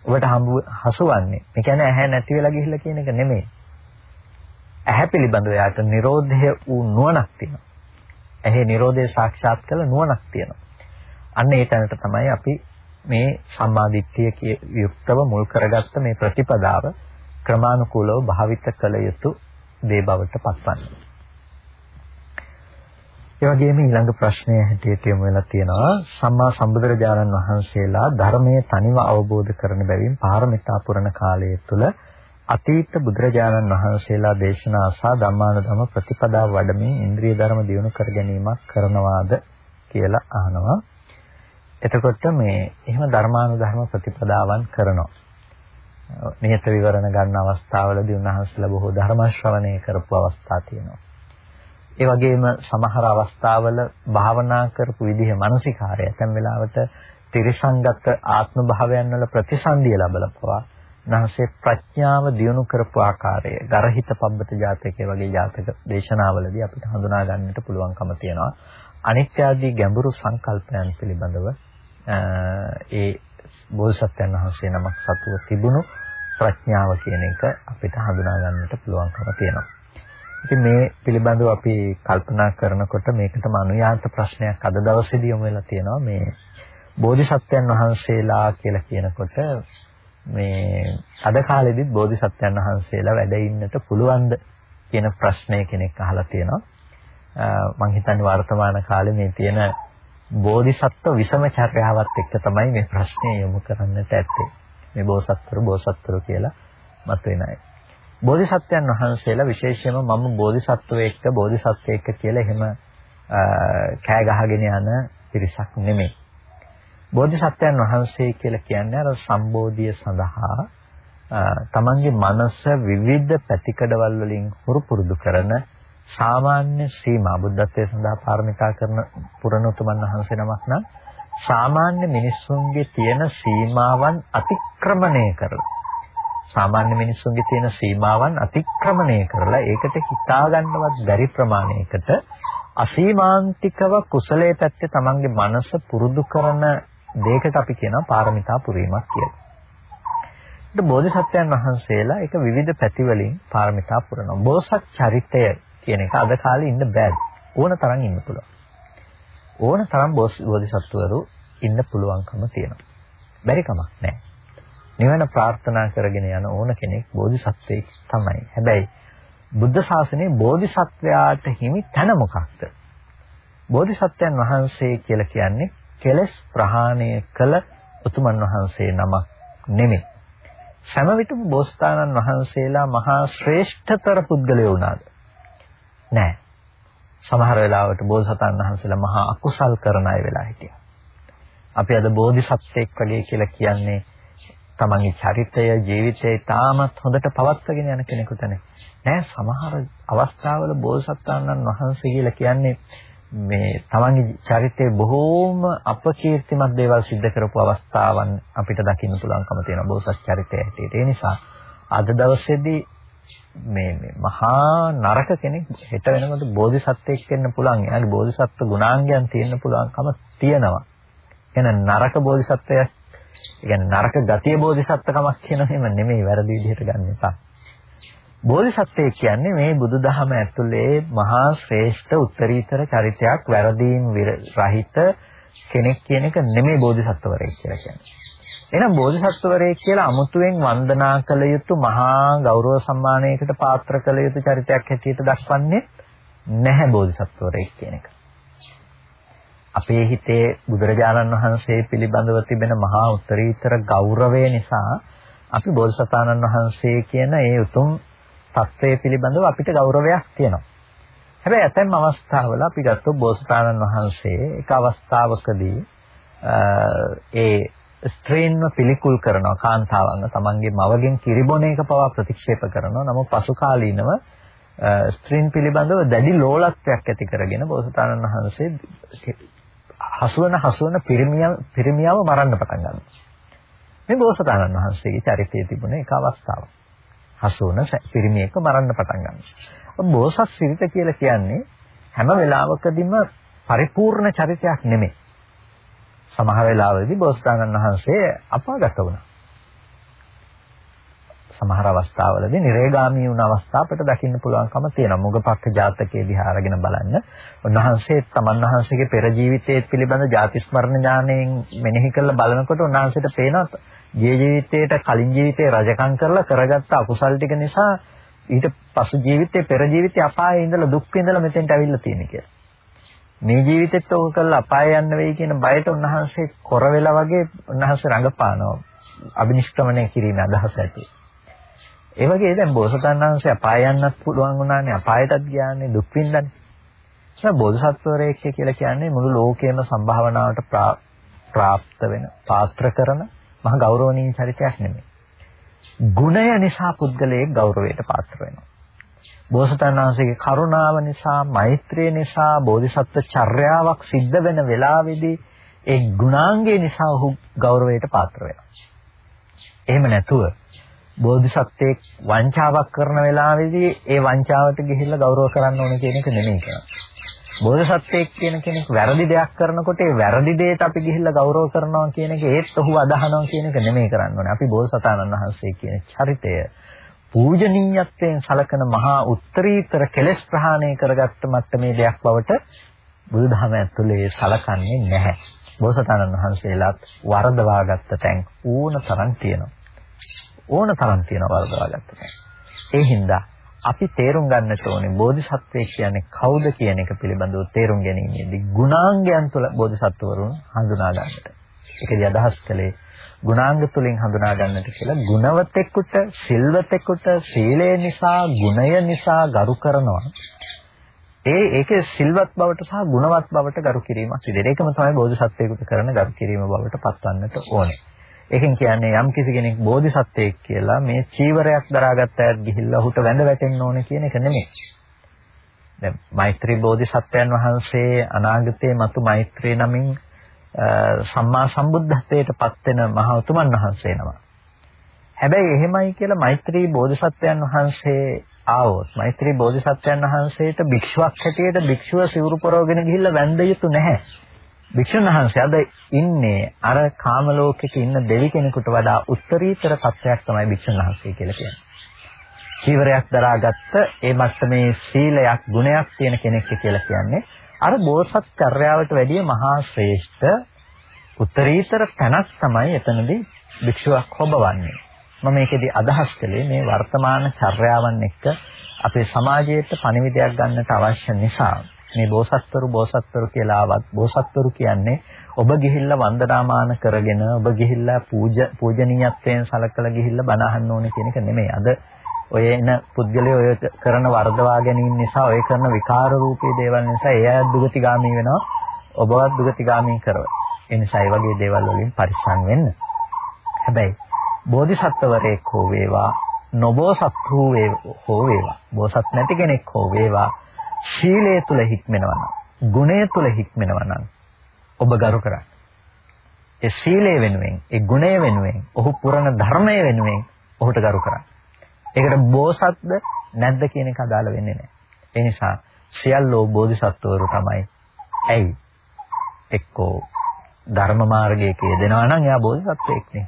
ඔබට හම්බු හසුවන්නේ. ඒ කියන්නේ ඇහැ නැති වෙලා ගිහිල්ලා කියන එක නෙමෙයි. ඇහැ පිළිබඳව යාට නිරෝධය වූ නුවණක් තියෙනවා. ඇහි නිරෝධය සාක්ෂාත් කළ නුවණක් තියෙනවා. අන්න ඒ තැනට තමයි අපි මේ සම්මාදිට්ඨිය යුක්තව මුල් කරගත්ත මේ ප්‍රතිපදාව ක්‍රමානුකූලව භාවිත කළ යුතු දේ බවට පත්වන්නේ. ඒ වගේම ඊළඟ ප්‍රශ්නය හැටියට යොමු වෙලා තියෙනවා සම්මා සම්බුදුරජාණන් වහන්සේලා ධර්මයේ තනිව අවබෝධ කරන බැවින් පාරමිතා පුරණ කාලය තුළ අතීත බුදුරජාණන් වහන්සේලා දේශනා ආසා ධම්මානුධම ප්‍රතිපදාව වඩමින් ඉන්ද්‍රිය ධර්ම දියුණු කර ගැනීමක් කරනවාද කියලා අහනවා. එතකොට මේ එහෙම ධර්මානුධර්ම ප්‍රතිපදාවන් කරනවා. නියත විවරණ ගන්න අවස්ථාවලදී උන්වහන්සේලා බොහෝ ධර්ම ශ්‍රවණය කරපු අවස්ථා තියෙනවා. ඒ වගේම සමහර අවස්ථාවල භාවනා කරපු විදිහ මානසිකාරය ඇතැම් වෙලාවට ත්‍රිසංගත ආත්ම භාවයන් වල ප්‍රතිසන්දිය ලැබලා පවා නැහසේ ප්‍රඥාව දියුණු කරපු ආකාරය ගරහිත පබ්බත ජාතකයේ වගේ ජාතක දේශනාවලදී අපිට හඳුනා ගන්නට පුළුවන්කම තියෙනවා අනිත්‍ය ආදී ගැඹුරු සංකල්පයන් පිළිබඳව ඒ බෝසත්යන් වහන්සේ නමක් සතුව තිබුණු ප්‍රඥාව කියන එක අපිට හඳුනා ගන්නට පුළුවන්කම තියෙනවා. ඉතින් මේ පිළිබඳව අපි කල්පනා කරනකොට මේකටම අනුයාත ප්‍රශ්නයක් අද දවසේදී යොමු වෙලා තියෙනවා මේ බෝධිසත්වයන් වහන්සේලා කියලා කියනකොට මේ අද කාලෙදිත් බෝධිසත්වයන් වහන්සේලා වැඩ ඉන්නට පුළුවන්ද කියන ප්‍රශ්නය කෙනෙක් අහලා තියෙනවා. මම හිතන්නේ වර්තමාන කාලේ මේ තියෙන බෝධිසත්ව විසම චර්යාවත් එක්ක තමයි මේ ප්‍රශ්නේ යොමු කරන්නට ඇත්තේ. මේ බෝසත්වරු බෝසත්වරු කියලා මතුවෙන අය. බෝධිසත්වයන් වහන්සේලා විශේෂයෙන්ම මම බෝධිසත්වයෙක් බෝධිසත්වයෙක් කියලා එහෙම කෑ ගහගෙන යන පිරිසක් නෙමෙයි. බෝධිසත්වයන් වහන්සේ කියලා කියන්නේ අර සම්බෝධිය සඳහා තමන්ගේ මනස විවිධ පැතිකඩවල් වලින් හුරු පුරුදු කරන සාමාන්‍ය සීමා බුද්ධත්වයේ සඳහා පාරමිතා කරන පුරණ උතුමන් වහන්සේ නමක් නම් සාමාන්‍ය මිනිස්සුන්ගේ තියෙන සීමාවන් අතික්‍රමණය කරලා සාමාන්‍ය මිනිස්සුන්ගේ තියෙන සීමාවන් අතික්‍රමණය කරලා ඒකට හිතා ගන්නවත් බැරි ප්‍රමාණයකට අසීමාන්තිකව කුසලයේ පැත්තේ තමන්ගේ මනස පුරුදු කරන දෙයකට අපි කියනවා පාරමිතා පුරීමක් කියලා. ඒත් බෝධිසත්වයන් වහන්සේලා ඒක විවිධ පැතිවලින් පාරමිතා පුරනවා. බෝසත් චරිතය කියන එක අද කාලේ ඉන්න බෑ. ඕන තරම් ඉන්න පුළුවන්. ඕන තරම් බෝධිසත්වවරු ඉන්න පුළුවන්කම තියෙනවා. බැරි කමක් නැහැ. නිවන ප්‍රාර්ථනා කරගෙන යන ඕන කෙනෙක් බෝධිසත්වෙක් තමයි. හැබැයි බුද්ධ ශාසනයේ බෝධිසත්වයාට හිමි තැන මොකක්ද? බෝධිසත්වයන් වහන්සේ කියලා කියන්නේ කෙලස් ප්‍රහාණය කළ උතුමන් වහන්සේ නමක් නෙමෙයි. සෑම විටම බෝසතාණන් වහන්සේලා මහා ශ්‍රේෂ්ඨතර පුද්ගලයෝ වුණාද? නෑ. සමහර වෙලාවට බෝසතාණන් වහන්සේලා මහා අකුසල් කරන අය වෙලා හිටියා. අපි අද බෝධිසත්වෙක් වගේ කියලා කියන්නේ තමන්ගේ චරිතය ජීවිතය තාමත් හොඳට පවත්වාගෙන යන කෙනෙකුට නෑ සමහර අවස්ථාවල බෝසතාණන් වහන්සේ කියලා කියන්නේ මේ තමන්ගේ චරිතයේ බොහෝම අපකීර්තිමත් දේවල් සිද්ධ කරපු අවස්ථාවන් අපිට දකින්න පුළුවන්කම තියෙනවා බෝසත් චරිතය හැටියට. ඒ නිසා අද දවසේදී මේ මේ මහා නරක කෙනෙක් හෙට වෙනකොට බෝධිසත්වෙක් වෙන්න පුළුවන්. එයාගේ බෝධිසත්ව ගුණාංගයන් තියෙන්න පුළුවන්කම තියෙනවා. එහෙනම් නරක බෝධිසත්වය ඒ කියන්නේ නරක ගතිය බෝධිසත්වකමක් කියන එහෙම නෙමෙයි වැරදි විදිහට ගන්න එපා. බෝධිසත්වය කියන්නේ මේ බුදුදහම ඇතුලේ මහා ශ්‍රේෂ්ඨ උත්තරීතර චරිතයක් වැරදීම් රහිත කෙනෙක් කියන එක නෙමෙයි බෝධිසත්වවරයෙක් කියලා කියන්නේ. එහෙනම් බෝධිසත්වවරයෙක් කියලා අමුතුවෙන් වන්දනා කළ යුතු මහා ගෞරව සම්මානයකට පාත්‍ර කළ යුතු චරිතයක් හැටියට දක්වන්නේ නැහැ බෝධිසත්වවරයෙක් කියන එක. අපේ හිතේ බුදුරජාණන් වහන්සේ පිළිබඳව තිබෙන මහා උත්තරීතර ගෞරවය නිසා අපි බෝධිසතාණන් වහන්සේ කියන ඒ උතුම් තත්වයේ පිළිබඳව අපිට ගෞරවයක් තියෙනවා. හැබැයි ඇතැම් අවස්ථාවල අපි ගත්තොත් බෝසතාණන් වහන්සේ එක අවස්ථාවකදී ඒ ස්ත්‍රීන්ව පිළිකුල් කරනවා කාන්තාවන්ව. තමන්ගේ මවගෙන් කිරිබොන එක පවා ප්‍රතික්ෂේප කරනවා. නමුත් පසු කාලීනව ස්ත්‍රීන් පිළිබඳව දැඩි ලෝලත්වයක් ඇති කරගෙන බෝසතාණන් වහන්සේ හසුවන හසුවන පිරිමියව පිරිමියව මරන්න පටන් ගන්නවා. මේ බෝසතාණන් වහන්සේගේ චරිතයේ තිබුණ එක අවස්ථාවක්. හසුවන පිරිමියෙක්ව මරන්න පටන් ගන්නවා. බෝසත් සිරිත කියලා කියන්නේ හැම වෙලාවකදීම පරිපූර්ණ චරිතයක් නෙමෙයි. සමහර වෙලාවෙදී බෝසතාණන් වහන්සේ අපාගත වුණා. සමහර අවස්ථාවලදී නිරේගාමී වුණ අවස්ථා අපිට දකින්න පුළුවන්කම තියෙනවා. මුගපක්ක ජාතකයේ දිහා අරගෙන බලන්න. උන්වහන්සේ තමන් වහන්සේගේ පෙර ජීවිතයේ පිළිබඳ ජාති ස්මරණ ඥාණයෙන් මෙනෙහි කරලා බලනකොට උන්වහන්සේට පේනවා ජී ජීවිතයට කලින් ජීවිතේ රජකම් කරලා කරගත්ත අකුසල් ටික නිසා ඊට පසු ජීවිතේ පෙර ජීවිතේ අපායේ ඉඳලා දුක් විඳලා මෙතෙන්ට ඇවිල්ලා තියෙන කියලා. මේ ජීවිතෙත් ඕක කරලා අපාය යන්න වෙයි කියන බයට උන්වහන්සේ කොර වෙලා වගේ උන්වහන්සේ රඟපානවා අබිනිෂ්ක්‍රමණය කිරීමේ අදහස ඇති. ඒ වගේ දැන් බෝසතාණන් වහන්සේ අපාය යන්නත් පුළුවන් වුණානේ අපායටත් ගියානේ දුක් විඳන්නේ. ඒක බෝධිසත්වරයෙක් කියලා කියන්නේ මුළු ලෝකයේම සම්භාවනාවට ප්‍රාප්ත වෙන පාත්‍ර කරන මහ ගෞරවනීය චරිතයක් නෙමෙයි. ගුණය නිසා පුද්ගලයෙක් ගෞරවයට පාත්‍ර වෙනවා. බෝසතාණන් වහන්සේගේ කරුණාව නිසා, මෛත්‍රිය නිසා, බෝධිසත්ව චර්යාවක් සිද්ධ වෙන වෙලාවේදී ඒ ගුණාංගය නිසා ඔහු ගෞරවයට පාත්‍ර වෙනවා. එහෙම නැතුව බෝධිසත්වයේ වංචාවක් කරන වෙලාවේදී ඒ වංචාවට ගිහිල්ලා ගෞරව කරන්න ඕන කියන එක නෙමෙයි කරන්නේ. බෝධිසත්වයෙක් කියන කෙනෙක් වැරදි දෙයක් කරනකොට ඒ වැරදි දෙයට අපි ගිහිල්ලා ගෞරව කරනවා කියන එක ඒත් ඔහු අදහනවා කියන එක නෙමෙයි කරන්න ඕනේ. අපි බෝසතාණන් වහන්සේ කියන චරිතය පූජනීයත්වයෙන් සලකන මහා උත්තරීතර කෙලෙස් ප්‍රහාණය කරගත්ත මට්ටමේ දෙයක් බවට බුදුදහම ඇතුලේ සලකන්නේ නැහැ. බෝසතාණන් වහන්සේලාත් වරදවාගත්ත තැන් ඕන තරම් තියෙනවා. ඕන තරම් තියෙනවා වරදවාගත්ත තැන්. ඒ හින්දා අපි තේරුම් ගන්නට ඕනේ බෝධිසත්වය කියන්නේ කවුද කියන එක පිළිබඳව තේරුම් ගැනීමේදී ගුණාංගයන් තුළ බෝධිසත්වවරුන් හඳුනා ගන්නට. ඒකදී අදහස් කළේ ගුණාංග තුලින් හඳුනා ගන්නට කියලා ගුණවතෙකුට, සිල්වතෙකුට සීලය නිසා, ගුණය නිසා ගරු කරනවා. ඒ ඒකේ සිල්වත් බවට සහ ගුණවත් බවට ගරු කිරීමක් සිදෙන. ඒකම තමයි බෝධිසත්වයෙකුට කරන ගරු කිරීම බවට පත්වන්නට ඕනේ. ඒකෙන් කියන්නේ යම් කිසි කෙනෙක් බෝධිසත්වයෙක් කියලා මේ චීවරයක් දරාගත්ත අයත් ගිහිල්ලා ඔහුට වැඳ වැටෙන්න ඕනේ කියන එක නෙමෙයි. දැන් මෛත්‍රී බෝධිසත්වයන් වහන්සේ අනාගතයේ මතු මෛත්‍රී නමින් සම්මා සම්බුද්ධත්වයට පත් වෙන මහ උතුමන් වහන්සේ නම. හැබැයි එහෙමයි කියලා මෛත්‍රී බෝධිසත්වයන් වහන්සේ ආවොත් මෛත්‍රී බෝධිසත්වයන් වහන්සේට භික්ෂුවක් හැටියට භික්ෂුව සිවුරු පරවගෙන ගිහිල්ලා වැඳ යුතු නැහැ. භික්ෂුන් වහන්සේ අද ඉන්නේ අර කාම ලෝකෙක ඉන්න දෙවි කෙනෙකුට වඩා උත්තරීතර තත්වයක් තමයි භික්ෂුන් වහන්සේ කියලා කියන්නේ. චීවරයක් දරාගත්ත ඒ මට්ටමේ සීලයක් ගුණයක් තියෙන කෙනෙක් කියලා කියන්නේ අර බෝසත් චර්යාවට වැඩිය මහා ශ්‍රේෂ්ඨ උත්තරීතර තැනක් තමයි එතනදී භික්ෂුවක් හොබවන්නේ. මම මේකෙදි අදහස් කළේ මේ වර්තමාන චර්යාවන් එක්ක අපේ සමාජයට පණිවිඩයක් ගන්නට අවශ්‍ය නිසා මේ බෝසත්වරු බෝසත්වරු කියලා ආවත් බෝසත්වරු කියන්නේ ඔබ ගිහිල්ලා වන්දනාමාන කරගෙන ඔබ ගිහිල්ලා පූජ පූජනීයත්වයෙන් සලකලා ගිහිල්ලා බණ අහන්න ඕනේ කියන එක නෙමෙයි. අද ඔය එන පුද්ගලයෝ ඔය කරන වර්ධවා ගැනීම නිසා ඔය කරන විකාර රූපී දේවල් නිසා ඒ අය දුගතිගාමී වෙනවා. ඔබවත් දුගතිගාමී කරව. ඒ නිසා ඒ වගේ දේවල් වලින් පරිස්සම් වෙන්න. හැබැයි බෝධිසත්වවරයෙක් හෝ වේවා නොබෝසත් හෝ වේවා බෝසත් නැති කෙනෙක් හෝ වේවා ශීලයේ තුල හික්මෙනවා නම් ගුණය තුල හික්මෙනවා නම් ඔබ ගරු කරන්න. ඒ ශීලයේ වෙනුවෙන් ඒ ගුණය වෙනුවෙන් ඔහු පුරන ධර්මය වෙනුවෙන් ඔහුට ගරු කරන්න. ඒකට බෝසත්ද නැද්ද කියන එක අදාළ වෙන්නේ නැහැ. ඒ නිසා සියල්ලෝ බෝධිසත්වවරු තමයි. ඇයි? එක්කෝ ධර්ම මාර්ගයේ යෙදෙනවා නම් එයා බෝධිසත්වෙක් නේ.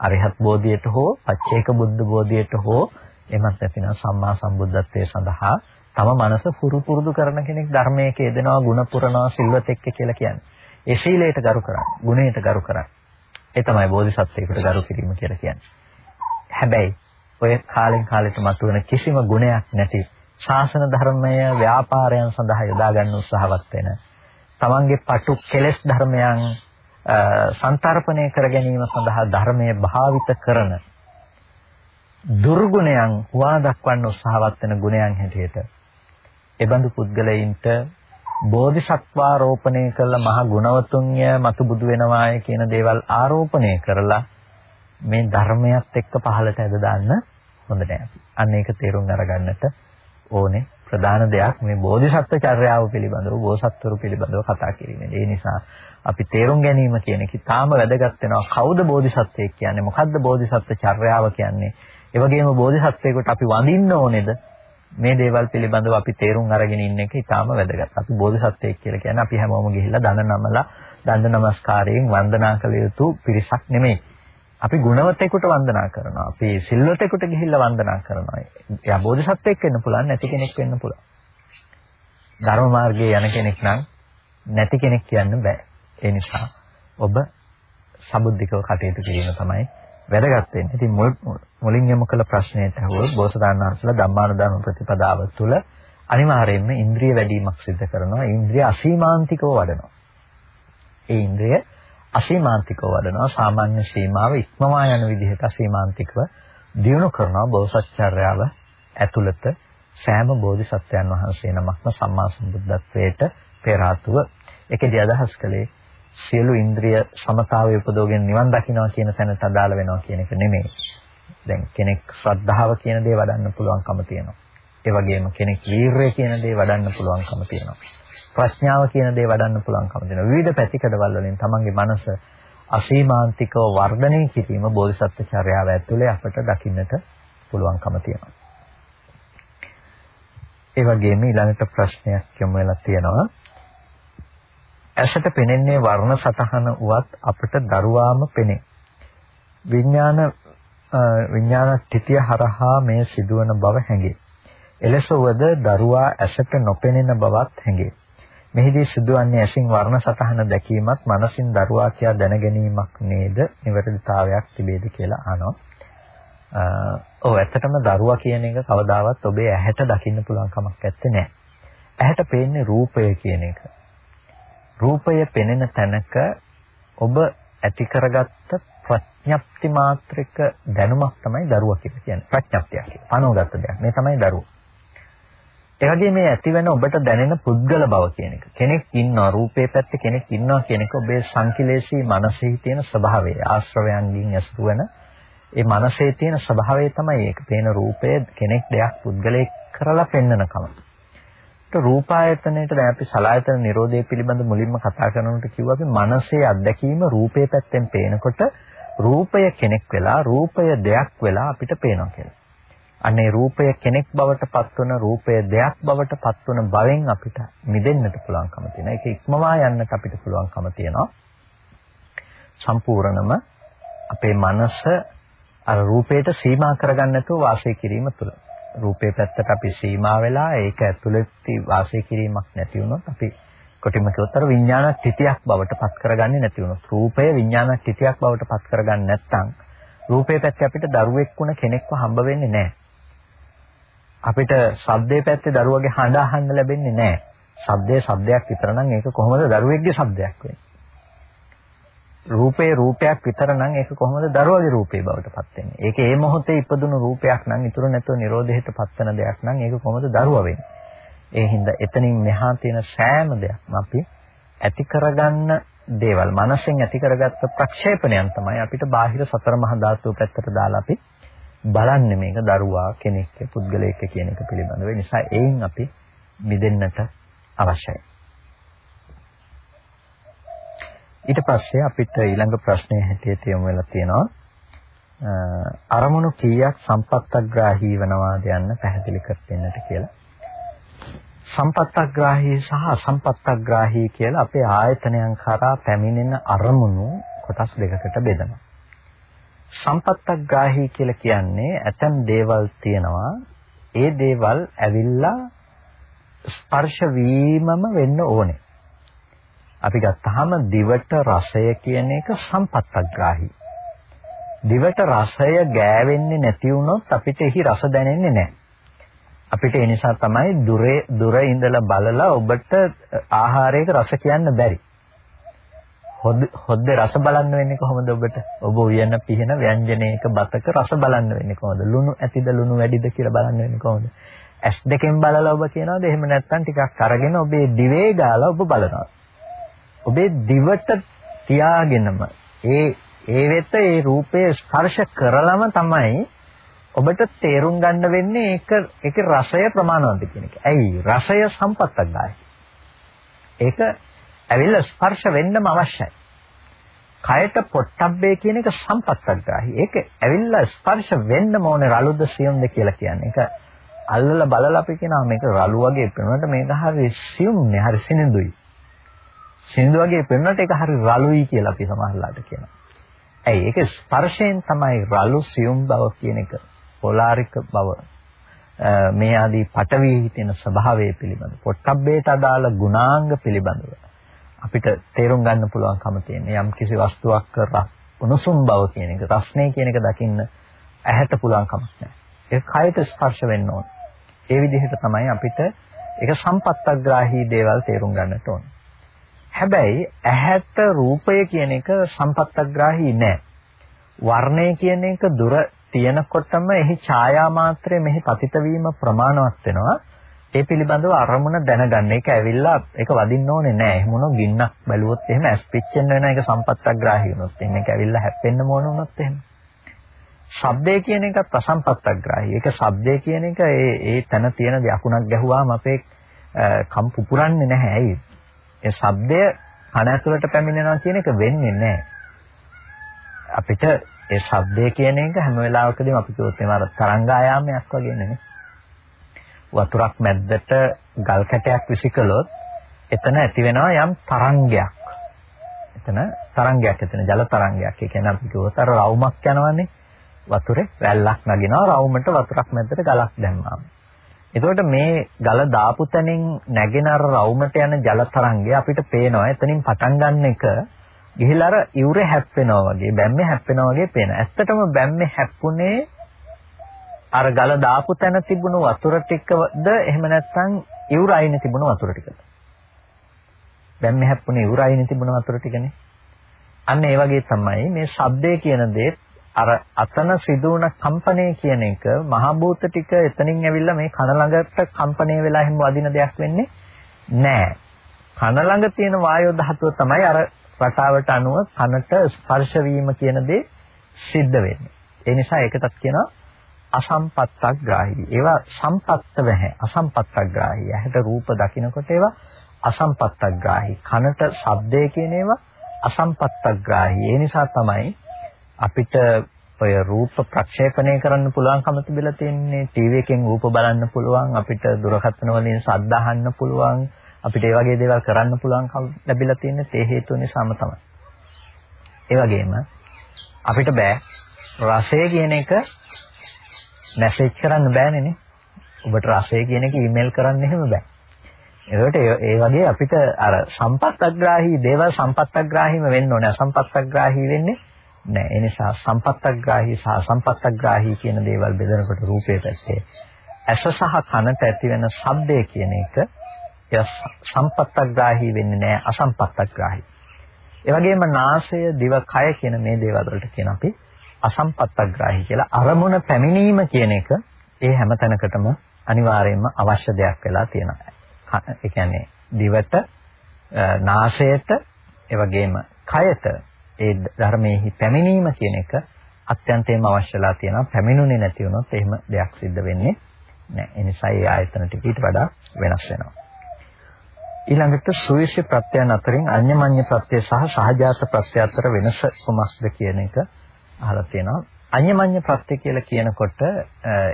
අරිහත් බෝධියට හෝ පච්චේක බුද්ධ බෝධියට හෝ එමත් නැතිනම් සම්මා සම්බුද්ධත්වයේ සඳහා තම මනස පුරු පුරුදු කරන කෙනෙක් ධර්මයේ යෙදෙනවා ಗುಣ පුරනවා සිල්වතෙක් කියලා කියන්නේ. ඒ සීලයට ගරු කරන්නේ, ගුණයට ගරු කරන්නේ. ඒ තමයි බෝධිසත්වයකට ගරු කිරීම කියලා කියන්නේ. හැබැයි ඔය කාලෙන් කාලෙට මතුවෙන කිසිම ගුණයක් නැති ශාසන ධර්මය ව්‍යාපාරයන් සඳහා යොදා ගන්න උත්සාහවත් වෙන. තමන්ගේ පටු කෙලෙස් ධර්මයන් සංතරපණය කර ගැනීම සඳහා ධර්මයේ භාවිත කරන දුර්ගුණයන් හුවා දක්වන්න උත්සාහවත් වෙන ගුණයන් හැටියට එබඳු පුද්ගලයින්ට බෝධිසත්වාරෝපණය කළ මහ ගුණවතුන්ය මතු බුදු වෙනවාය කියන දේවල් ආරෝපණය කරලා මේ ධර්මයත් එක්ක පහළට ඇද දාන්න හොඳ නෑ. අන්න ඒක තේරුම් අරගන්නට ඕනේ. ප්‍රධාන දෙයක් මේ බෝධිසත්ව චර්යාව පිළිබඳව බෝසත්වරු පිළිබඳව කතා කිරීමේ. ඒ නිසා අපි තේරුම් ගැනීම කියන එක තාම වැදගත් වෙනවා. කවුද බෝධිසත්වයෙක් කියන්නේ? මොකද්ද බෝධිසත්ව චර්යාව කියන්නේ? ඒ වගේම බෝධිසත්වයෙකුට අපි වඳින්න ඕනේද? මේ දේවල් පිළිබඳව අපි තේරුම් අරගෙන ඉන්න එක ඊටාම වැදගත්. අපි බෝධිසත්වයෙක් කියලා කියන්නේ අපි හැමෝම ගිහිල්ලා දන නමලා දණ්ඩ නමස්කාරයෙන් වන්දනා කළ යුතු පිරිසක් නෙමෙයි. අපි ගුණවතෙකුට වන්දනා කරනවා. අපි සිල්වතෙකුට ගිහිල්ලා වන්දනා කරනවා. එයා බෝධිසත්වෙක් වෙන්න පුළුවන්, නැති කෙනෙක් වෙන්න පුළුවන්. ධර්ම මාර්ගයේ යන කෙනෙක් නම් නැති කෙනෙක් කියන්න බෑ. ඒ නිසා ඔබ සබුද්ධිකව කටයුතු කිරීම තමයි වැදගත් වෙන්නේ. ඉතින් මුලින් යොමු කළ ප්‍රශ්නයට අහුවොත් බෝසතාණන් වහන්සේලා ධම්මානුධර්ම ප්‍රතිපදාව තුළ අනිවාර්යයෙන්ම ඉන්ද්‍රිය වැඩිමක් සිදු කරනවා. ඉන්ද්‍රිය අසීමාන්තිකව වඩනවා. ඒ ඉන්ද්‍රිය අසීමාන්තිකව වඩනවා. සාමාන්‍ය සීමාව ඉක්මවා යන විදිහට අසීමාන්තිකව දියුණු කරනවා බෝසත්චර්යාව ඇතුළත සෑම බෝධිසත්වයන් වහන්සේ නමක්ම සම්මා සම්බුද්ධත්වයට පෙර ආතුව ඒකේදී අදහස් කළේ සියලු ඉන්ද්‍රිය සමතාවය උපදෝගෙන නිවන් දකින්නවා කියන තැනට අදාළ වෙනවා කියන එක නෙමෙයි. දැන් කෙනෙක් ශ්‍රද්ධාව කියන දේ වඩන්න පුළුවන්කම තියෙනවා. ඒ වගේම කෙනෙක් වීරය කියන දේ වඩන්න පුළුවන්කම තියෙනවා. ප්‍රඥාව කියන දේ වඩන්න පුළුවන්කම තියෙනවා. විවිධ පැතිකඩවල වලින් තමන්ගේ මනස අසීමාන්තිකව වර්ධනය කිරීම බෝධිසත්ව චර්යාව ඇතුලේ අපට දකින්නට පුළුවන්කම තියෙනවා. ඒ වගේම ඊළඟට ප්‍රශ්නයක් යොමු වෙලා තියෙනවා. ඇසට පෙනෙන්නේ වර්ණ සතහන උවත් අපට දරුවාම පෙනේ. විඥාන විඥාන තිතිය හරහා මේ සිදුවන බව හැඟේ. එලෙස වද දරුවා ඇසට නොපෙනෙන බවත් හැඟේ. මෙහිදී සිදුවන්නේ ඇසින් වර්ණ සතහන දැකීමත් මනසින් දරුවා කියා දැනගැනීමක් නේද නිවැරදිතාවයක් තිබේද කියලා අහනවා. ඔව් ඇත්තටම දරුවා කියන එක කවදාවත් ඔබේ ඇහැට දකින්න පුළුවන් කමක් නැත්තේ නෑ. ඇහැට පේන්නේ රූපය කියන එක. රූපය පෙනෙන තැනක ඔබ ඇති කරගත්ත ප්‍රඥප්ති මාත්‍රික දැනුමක් තමයි දරුවා කියලා කියන්නේ. ප්‍රඥප්තිය කියන්නේ. පනවගත්ත දෙයක්. මේ තමයි දරුවා. ඒ වගේ මේ ඇති වෙන ඔබට දැනෙන පුද්ගල බව කියන එක. කෙනෙක් ඉන්නවා රූපේ පැත්තේ කෙනෙක් ඉන්නවා කියන එක ඔබේ සංකිලේශී මනසේ තියෙන ස්වභාවය. ආශ්‍රවයන්ගෙන් ඇසුරු වෙන ඒ මනසේ තියෙන ස්වභාවය තමයි ඒක. පේන රූපය කෙනෙක් දෙයක් පුද්ගලයෙක් කරලා පෙන්වනකම. ඒත් රූපායතනයේට දැන් අපි සලායතන නිරෝධය පිළිබඳ මුලින්ම කතා කරනකොට කිව්වා අපි මනසේ අත්දැකීම රූපේ පැත්තෙන් පේනකොට රූපය කෙනෙක් වෙලා රූපය දෙයක් වෙලා අපිට පේනවා කියලා. අනේ රූපය කෙනෙක් බවට පත්වන රූපය දෙයක් බවට පත්වන බවෙන් අපිට මිදෙන්නට පුළුවන්කම තියෙනවා. ඒක ඉක්මවා යන්නට අපිට පුළුවන්කම තියෙනවා. සම්පූර්ණම අපේ මනස අර රූපයට සීමා කරගන්න නැතුව වාසය කිරීම තුළ රූපේ පැත්තට අපි සීමා වෙලා ඒක ඇතුළත වාසය කිරීමක් නැති වුණොත් අපි කොටිම කිව්වොත් අර විඥාන තිතියක් බවට පත් කරගන්නේ නැති වුණොත් රූපය විඥාන තිතියක් බවට පත් කරගන්නේ නැත්නම් රූපේ පැත්තේ අපිට දරුවෙක් වුණ කෙනෙක්ව හම්බ වෙන්නේ නැහැ. අපිට ශබ්දයේ පැත්තේ දරුවගේ හඬ අහන්න ලැබෙන්නේ නැහැ. ශබ්දයේ ශබ්දයක් විතර නම් ඒක කොහොමද දරුවෙක්ගේ ශබ්දයක් වෙන්නේ? රූපේ රූපයක් විතර නම් ඒක කොහොමද දරුවගේ රූපේ බවට පත් වෙන්නේ? ඒක ඒ මොහොතේ ඉපදුණු රූපයක් නම් ඉතුරු නැතුව Nirodheට පත් වෙන දෙයක් නම් ඒක කොහොමද දරුවා වෙන්නේ? ඒ හින්දා එතනින් මෙහා තියෙන සෑම දෙයක්ම අපි ඇති කරගන්න දේවල් මනසෙන් ඇති කරගත්ත ප්‍රක්ෂේපණයන් තමයි අපිට බාහිර සතර මහා ධාතු පැත්තට දාලා අපි බලන්නේ මේක දරුවා කෙනෙක් පුද්ගලයෙක් කියන එක පිළිබඳව. ඒ නිසා ඒයින් අපි මිදෙන්නට අවශ්‍යයි. ඊට පස්සේ අපිට ඊළඟ ප්‍රශ්නය හැටියට යොමු වෙලා තියෙනවා අරමුණු කීයක් සම්පත්තග්‍රාහී වෙනවාද යන්න පැහැදිලි කර දෙන්නට කියලා. සම්පත්තග්‍රාහී සහ අසම්පත්තග්‍රාහී කියලා අපේ ආයතනයන් කරා පැමිණෙන අරමුණු කොටස් දෙකකට බෙදනවා. සම්පත්තග්‍රාහී කියලා කියන්නේ ඇතම් දේවල් තියෙනවා ඒ දේවල් ඇවිල්ලා ස්පර්ශ වීමම වෙන්න ඕනේ. අපි ගත්තාම දිවට රසය කියන එක සම්පත්තග්‍රාහී. දිවට රසය ගෑවෙන්නේ නැති වුණොත් අපිට එහි රස දැනෙන්නේ නැහැ. අපිට ඒ නිසා තමයි දුරේ දුර ඉඳලා බලලා ඔබට ආහාරයක රස කියන්න බැරි. හොද්ද රස බලන්න වෙන්නේ කොහොමද ඔබට? ඔබ උයන පිහින ව්‍යංජනයක බතක රස බලන්න වෙන්නේ කොහොමද? ලුණු ඇතිද ලුණු වැඩිද කියලා බලන්න වෙන්නේ කොහොමද? ඇස් දෙකෙන් බලලා ඔබ කියනවාද? එහෙම නැත්නම් ටිකක් අරගෙන ඔබේ දිවේ ගාලා ඔබ බලනවා. ඔබේ දිවට තියාගෙනම ඒ ඒ වෙත ඒ රූපය ස්පර්ශ කරලම තමයි ඔබට තේරුම් ගන්න වෙන්නේ ඒක ඒකේ රසය ප්‍රමාණවත්ද කියන එක. ඇයි? රසය සම්පත්තක් ගායි. ඒක ඇවිල්ලා ස්පර්ශ වෙන්නම අවශ්‍යයි. කයට පොට්ටබ්බේ කියන එක සම්පත්තක් ගායි. ඒක ඇවිල්ලා ස්පර්ශ වෙන්න ඕනේ රළුද සියුම්ද කියලා කියන්නේ. ඒක අල්ලලා බලලා අපි කියනවා මේක රළු වගේ පේනකොට මේක හරි සියුම්නේ හරි සිනිඳුයි. සිනිඳු වගේ පෙනුනට ඒක හරි රළුයි කියලා අපි සමහරලාට කියනවා. ඇයි ඒක ස්පර්ශයෙන් තමයි රළු සියුම් බව කියන එක පොලාරික බව මේ ආදී පටවි හිතෙන ස්වභාවය පිළිබඳ පොට්ටබ්බේට අදාළ ගුණාංග පිළිබඳව අපිට තේරුම් ගන්න පුළුවන්කම තියෙන යම් කිසි වස්තුවක් කර උණුසුම් බව කියන එක රස්නේ කියන එක දකින්න ඇහැට පුළුවන් කමක් නැහැ. ඒක කයට ස්පර්ශ වෙන්න ඕන. ඒ විදිහට තමයි අපිට ඒක සම්පත්තග්‍රාහී දේවල් තේරුම් ගන්නට ඕනේ. හැබැයි ඇහැට රූපය කියන එක සම්පත්තග්‍රාහී නෑ. වර්ණය කියන එක දුර තියෙනකොටම එහි ඡායා මාත්‍රය මෙහි පතිත වීම ප්‍රමාණවත් වෙනවා. ඒ පිළිබඳව අරමුණ දැනගන්න. ඒක ඇවිල්ලා ඒක වදින්න ඕනේ නෑ. එහෙම වුණොත් ගින්නක් බැලුවොත් එහෙම ඇස් පිච්චෙන්න වෙන එක සම්පත්තග්‍රාහී වුණොත්. එහෙම ඒක ඇවිල්ලා හැප්පෙන්න ඕන වුණොත් එහෙම. ශබ්දය කියන එකත් අසම්පත්තග්‍රාහී. ඒක ශබ්දය කියන එක ඒ ඒ තන තියෙන යකුණක් ගැහුවාම අපේ කම් පුපුරන්නේ නැහැ. ඇයි? ඒ ශබ්දය කන ඇතුළට පැමිණෙනවා කියන එක වෙන්නේ නැහැ. අපිට ඒ ශබ්දය කියන එක හැම වෙලාවකදීම අපි කිව්වොත් එනවා තරංගායාමයක් වගේ නෙමෙයි. වතුරක් මැද්දට ගල් කැටයක් විසිකලොත් එතන ඇති වෙනවා යම් තරංගයක්. එතන තරංගයක් එතන ජල තරංගයක්. ඒ කියන්නේ අපි කිව්වොත් අර රවුමක් යනවනේ. වතුරේ වැල්ලක් නගිනවා රවුමට වතුරක් මැදට ගලක් දැම්මාම. එතකොට මේ ගල දාපු තැනින් නැගෙන අර රවුමට යන ජල තරංගය අපිට පේනවා. එතනින් පටන් ගන්න එක ගිහිලා අර ඉවුරේ හැප්පෙනවා වගේ, බැම්මේ හැප්පෙනවා වගේ පේනවා. ඇත්තටම බැම්මේ හැප්පුණේ අර ගල දාපු තැන තිබුණු වතුර ටිකද එහෙම නැත්නම් ඉවුර අයිනේ තිබුණු වතුර ටිකද? බැම්මේ හැප්පුණේ ඉවුර අයිනේ තිබුණු වතුර ටිකනේ. අන්න ඒ වගේ තමයි මේ ශබ්දය කියන දේ අර අතන සිදුවන කම්පණය කියන එක මහ භූත ටික එතනින් ඇවිල්ලා මේ කන ළඟට කම්පණය වෙලා එහෙම වදින දෙයක් වෙන්නේ නෑ. කන ළඟ තියෙන වායෝ ධාතුව තමයි අර රටාවට අනුව කනට ස්පර්ශ වීම කියන දේ සිද්ධ වෙන්නේ. ඒ නිසා ඒකටත් කියනවා අසම්පත්තග්‍රාහී. ඒවා සම්පත්ත නැහැ. අසම්පත්තග්‍රාහී. ඇහැට රූප දකිනකොට ඒවා අසම්පත්තග්‍රාහී. කනට ශබ්දය කියන ඒවා අසම්පත්තග්‍රාහී. ඒ නිසා තමයි අපිට ඔය රූප ප්‍රක්ෂේපණය කරන්න පුළුවන්කම තිබිලා තියෙන්නේ. ටීවී එකෙන් රූප බලන්න පුළුවන්, අපිට දුරකථන වලින් ශබ්ද අහන්න පුළුවන්, අපිට ඒ වගේ දේවල් කරන්න පුළුවන්කම ලැබිලා තියෙන්නේ ඒ හේතුව නිසාම තමයි. ඒ වගේම අපිට බෑ රසය කියන එක මැසේජ් කරන්න බෑනේ නේ. ඔබට රසය කියන එක ඊමේල් කරන්න එහෙම බෑ. ඒකට ඒ වගේ අපිට අර සම්පත්තග්‍රාහී දේවල් සම්පත්තග්‍රාහීම වෙන්න ඕනේ. අසම්පත්තග්‍රාහී වෙන්නේ නැහැ. ඒ නිසා සම්පත්තග්‍රාහී සහ අසම්පත්තග්‍රාහී කියන දේවල් බෙදනකොට රූපේ පැත්තේ ඇස සහ කනට ඇති වෙන ශබ්දය කියන එක එය සම්පත්තග්‍රාහී වෙන්නේ නැහැ අසම්පත්තග්‍රාහී. ඒ වගේම නාසය, දිව, කය කියන මේ දේවල් වලට කියන අපි අසම්පත්තග්‍රාහී කියලා අරමුණ පැමිණීම කියන එක ඒ හැම තැනකටම අනිවාර්යයෙන්ම අවශ්‍ය දෙයක් වෙලා තියෙනවා. ඒ කියන්නේ දිවට නාසයට ඒ වගේම කයට ඒ ධර්මයේහි පැමිණීම කියන එක අත්‍යන්තයෙන්ම අවශ්‍යලා තියෙනවා. පැමිණුනේ නැති වුණොත් එහෙම දෙයක් සිද්ධ වෙන්නේ නැහැ. ඒ නිසා ඒ ආයතන ටික ඊට වඩා වෙනස් වෙනවා. ඊළඟට සුවිශි ප්‍රත්‍යයන් අතරින් අඤ්ඤමඤ්ඤ ප්‍රත්‍ය සහ සහජාත ප්‍රත්‍ය අතර වෙනස කොමස්ද කියන එක අහලා තියෙනවා අඤ්ඤමඤ්ඤ ප්‍රත්‍ය කියලා කියනකොට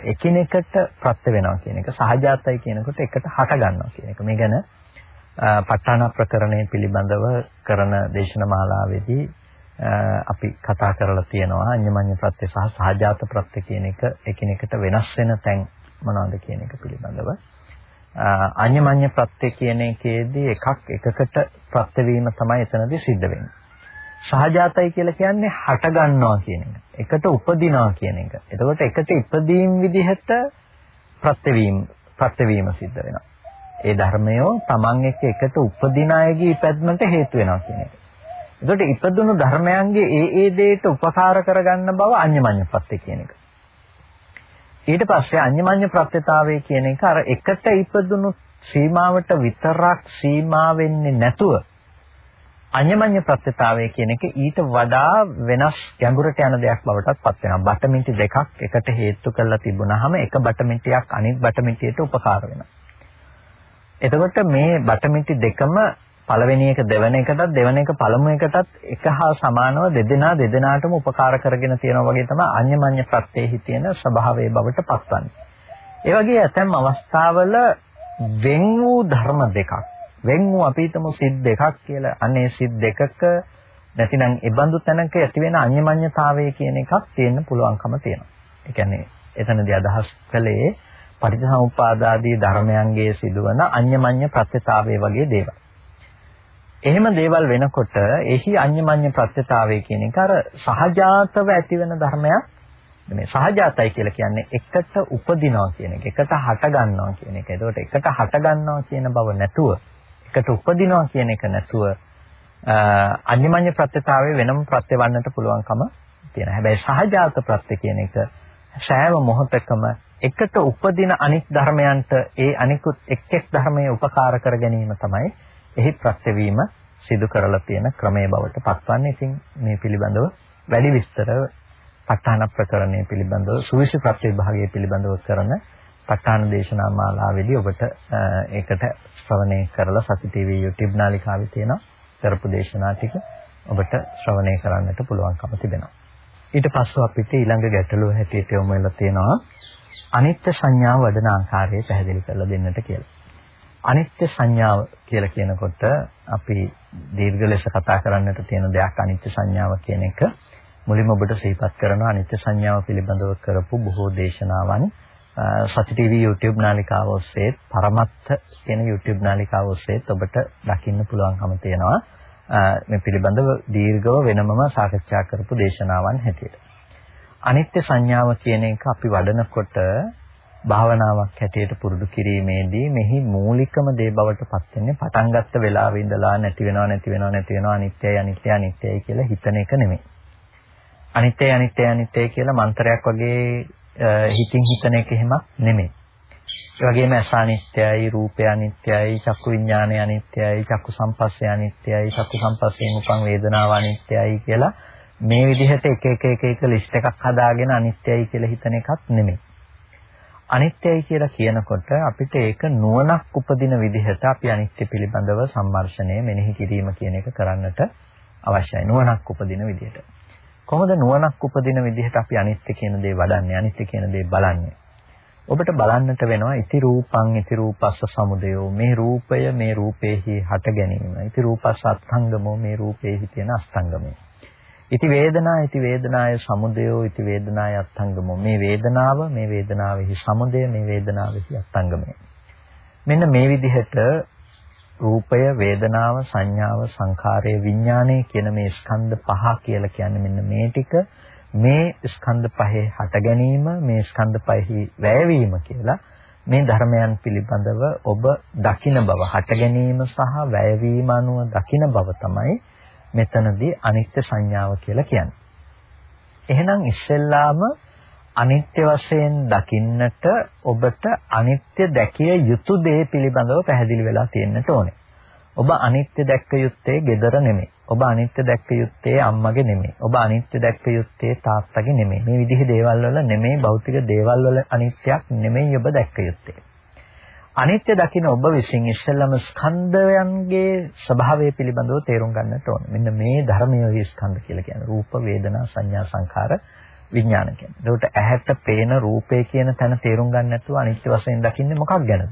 එකිනෙකට ප්‍රත්‍ය වෙනවා කියන එක සහජාතයි කියනකොට එකට හට ගන්නවා කියන එක. මේ ගැන ප ဋ ාණ ප්‍රකරණය පිළිබඳව කරන දේශන මාලාවේදී අපි කතා කරලා තියෙනවා අඤ්ඤමඤ්ඤ ප්‍රත්‍ය සහ සහජාත ප්‍රත්‍ය කියන එක එකිනෙකට වෙනස් වෙන තැන් මොනවද කියන එක පිළිබඳව. අඤ්ඤමඤ්ඤ ප්‍රත්‍ය කියන එකේදී එකක් එකකට ප්‍රත්‍ය වීම තමයි එතනදී සිද්ධ වෙන්නේ. සහජාතයි කියලා කියන්නේ හට ගන්නවා කියන එක. එකට උපදිනවා කියන එක. එතකොට එකට ඉපදීම් විදිහට ප්‍රත්‍යවීම ප්‍රත්‍යවීම සිද්ධ වෙනවා. ඒ ධර්මය තමන් එක්ක එකට උපදින අයගේ ඉපැද්මට හේතු වෙනවා කියන එක. එතකොට ඉපදුණු ධර්මයන්ගේ ඒ ඒ දේට උපකාර කරගන්න බව අඤ්ඤමඤ්ඤ ප්‍රත්‍ය කියන එක. ඊට පස්සේ අඤ්ඤමඤ්ඤ ප්‍රත්‍යතාවය කියන එක අර එකට ඉපදුණු සීමාවට විතරක් සීමා වෙන්නේ නැතුව අඤ්ඤමඤ්ඤ ප්‍රත්‍යතාවය කියන එක ඊට වඩා වෙනස් ගැඹුරට යන දෙයක් බවටත් පත් වෙනවා. බටමිටි දෙකක් එකට හේතු කරලා තිබුණාම එක බටමිටියක් අනිත් බටමිටියට උපකාර වෙනවා. එතකොට මේ බටමිටි දෙකම පළවෙනි එක දෙවෙනි එකටත් දෙවෙනි එක පළමු එකටත් එක හා සමානව දෙදෙනා දෙදෙනාටම උපකාර කරගෙන තියෙනවා වගේ තමයි අඤ්ඤමඤ්ඤ ප්‍රත්‍යෙහි තියෙන ස්වභාවයේ බවට පත්වන්නේ. ඒ වගේ ඇතැම් අවස්ථාවල වෙන් වූ ධර්ම දෙකක් වෙන් වූ අපි හිතමු සිත් දෙකක් කියලා. අනේ සිත් දෙකක නැතිනම් ඒ බඳු තැනක ඇති වෙන අන්‍යමඤ්ඤතාවය කියන එකක් තියෙන්න පුළුවන්කම තියෙනවා. ඒ කියන්නේ එතනදී අදහස් කළේ පටිච්චසමුප්පාදාදී ධර්මයන්ගේ සිදුවන අන්‍යමඤ්ඤ ප්‍රත්‍යතාවය වගේ දේවල්. එහෙම දේවල් වෙනකොට එහි අන්‍යමඤ්ඤ ප්‍රත්‍යතාවය කියන එක අර සහජාතව ඇතිවෙන ධර්මයක් මේ සහජාතයි කියලා කියන්නේ එකට උපදිනවා කියන එක, එකට හට ගන්නවා කියන එක. ඒකට එකට හට ගන්නවා කියන බව නැතුව එකට උපදිනවා කියන එක නැතුව අන්‍යමඤ්ඤ ප්‍රත්‍යතාවයේ වෙනම ප්‍රත්‍ය වන්නට පුළුවන්කම තියෙනවා. හැබැයි සහජාත ප්‍රත්‍ය කියන එක සෑම මොහොතකම එකට උපදින අනික් ධර්මයන්ට ඒ අනිකුත් එක් එක් ධර්මයේ උපකාර කර ගැනීම තමයි එහි ප්‍රත්‍යවීම සිදු කරලා තියෙන ක්‍රමයේ බවට පත්වන්නේ. ඉතින් මේ පිළිබඳව වැඩි විස්තර ප ဋ ාණ ප්‍රකරණය පිළිබඳව සුවිසි ප්‍රත්‍ය විභාගය පිළිබඳව කරන ප ဋ ාණ දේශනා මාලාවේදී ඔබට ඒකට ශ්‍රවණය කරලා සති ටීවී YouTube නාලිකාවේ තියෙන කරපු දේශනා ටික ඔබට ශ්‍රවණය කරන්නට පුළුවන්කම තිබෙනවා. ඊට පස්ව අපිට ඊළඟ ගැටලුව හැටියට යොමු වෙලා තියෙනවා අනිත්‍ය සංඥාව වඩන ආකාරය පැහැදිලි කරලා දෙන්නට කියලා. අනිත්‍ය සංඥාව කියලා කියනකොට අපි දීර්ඝ ලෙස කතා කරන්නට තියෙන දෙයක් අනිත්‍ය සංඥාව කියන එක මුලින්ම ඔබට සිහිපත් කරනවා අනිත්‍ය සංඥාව පිළිබඳව කරපු බොහෝ දේශනාවන් සති TV YouTube නාලිකාව ඔස්සේ පරමත්ත කියන YouTube නාලිකාව ඔස්සේ ඔබට දකින්න පුළුවන්කම තියෙනවා මේ පිළිබඳව දීර්ඝව වෙනමම සාකච්ඡා කරපු දේශනාවන් හැටියට. අනිත්‍ය සංඥාව කියන එක අපි වඩනකොට භාවනාවක් හැටියට පුරුදු කිරීමේදී මෙහි මූලිකම දේ බවට පත් වෙන්නේ පටන් ගත්ත වෙලාවෙ ඉඳලා නැති වෙනවා නැති වෙනවා නැති වෙනවා අනිත්‍යයි අනිත්‍යයි අනිත්‍යයි කියලා හිතන එක නෙමෙයි. අනිත්‍යයි අනිත්‍යයි අනිත්‍යයි කියලා මන්ත්‍රයක් වගේ හිතින් හිතන එක එහෙමත් නෙමෙයි. ඒ වගේම ඇස අනිත්‍යයි, රූපය අනිත්‍යයි, චක්කු විඥානය අනිත්‍යයි, චක්කු සංපස්සය අනිත්‍යයි, චක්කු සංපස්සයෙන් උපන් වේදනාව අනිත්‍යයි කියලා මේ විදිහට එක එක එක එක ලිස්ට් එකක් හදාගෙන අනිත්‍යයි කියලා හිතන එකක් නෙමෙයි. අනිත්‍යයි කියලා කියනකොට අපිට ඒක නුවණක් උපදින විදිහට අපි අනිත්‍ය පිළිබඳව සම්මර්ෂණය මෙනෙහි කිරීම කියන එක කරන්නට අවශ්‍යයි නුවණක් උපදින විදිහට. කොහොමද නුවණක් උපදින විදිහට අපි අනිත්‍ය කියන දේ වඩන්නේ අනිත්‍ය කියන දේ බලන්නේ? ඔබට බලන්නට වෙනවා ඉති රූපං ඉති රූපස්ස සමුදයෝ මේ රූපය මේ රූපේහි හට ගැනීම. ඉති රූපස්ස අස්තංගමෝ මේ රූපේහි තියෙන අස්තංගමය. ඉති වේදනා ඉති වේදනාය සමුදයෝ ඉති වේදනාය අත්ංගමෝ මේ වේදනාව මේ වේදනාවෙහි සමුදය මේ වේදනාවෙහි අත්ංගමය මෙන්න මේ විදිහට රූපය වේදනාව සංඥාව සංඛාරය විඥානය කියන මේ ස්කන්ධ පහ කියලා කියන්නේ මෙන්න මේ ටික මේ ස්කන්ධ පහේ හට ගැනීම මේ ස්කන්ධ පහෙහි වැයවීම කියලා මේ ධර්මයන් පිළිබඳව ඔබ දකින බව හට ගැනීම සහ වැයවීම අනුව දකින බව තමයි මෙතනදී අනිත්‍ය සංඥාව කියලා කියන්නේ. එහෙනම් ඉස්සෙල්ලාම අනිත්‍ය වශයෙන් දකින්නට ඔබට අනිත්‍ය දැකිය යුතු දේ පිළිබඳව පැහැදිලි වෙලා තියෙන්නට ඕනේ. ඔබ අනිත්‍ය දැක්ක යුත්තේ gedara නෙමෙයි. ඔබ අනිත්‍ය දැක්ක යුත්තේ අම්මගේ නෙමෙයි. ඔබ අනිත්‍ය දැක්ක යුත්තේ තාත්තගේ නෙමෙයි. මේ විදිහේ දේවල් වල නෙමෙයි භෞතික දේවල් වල අනිත්‍යයක් නෙමෙයි ඔබ දැක්ක යුත්තේ. අනිත්‍ය දකින ඔබ විසින් ඉස්සෙල්ලම ස්කන්ධයන්ගේ ස්වභාවය පිළිබඳව තේරුම් ගන්නට ඕනේ. මෙන්න මේ ධර්මයේ ස්කන්ධ කියලා කියන්නේ රූප, වේදනා, සංඥා, සංඛාර, විඥාන කියන්නේ. ඒකට ඇහැට පේන රූපේ කියන තැන තේරුම් ගන්න නැතුව අනිත්‍ය වශයෙන් දකින්නේ මොකක් ගැනද?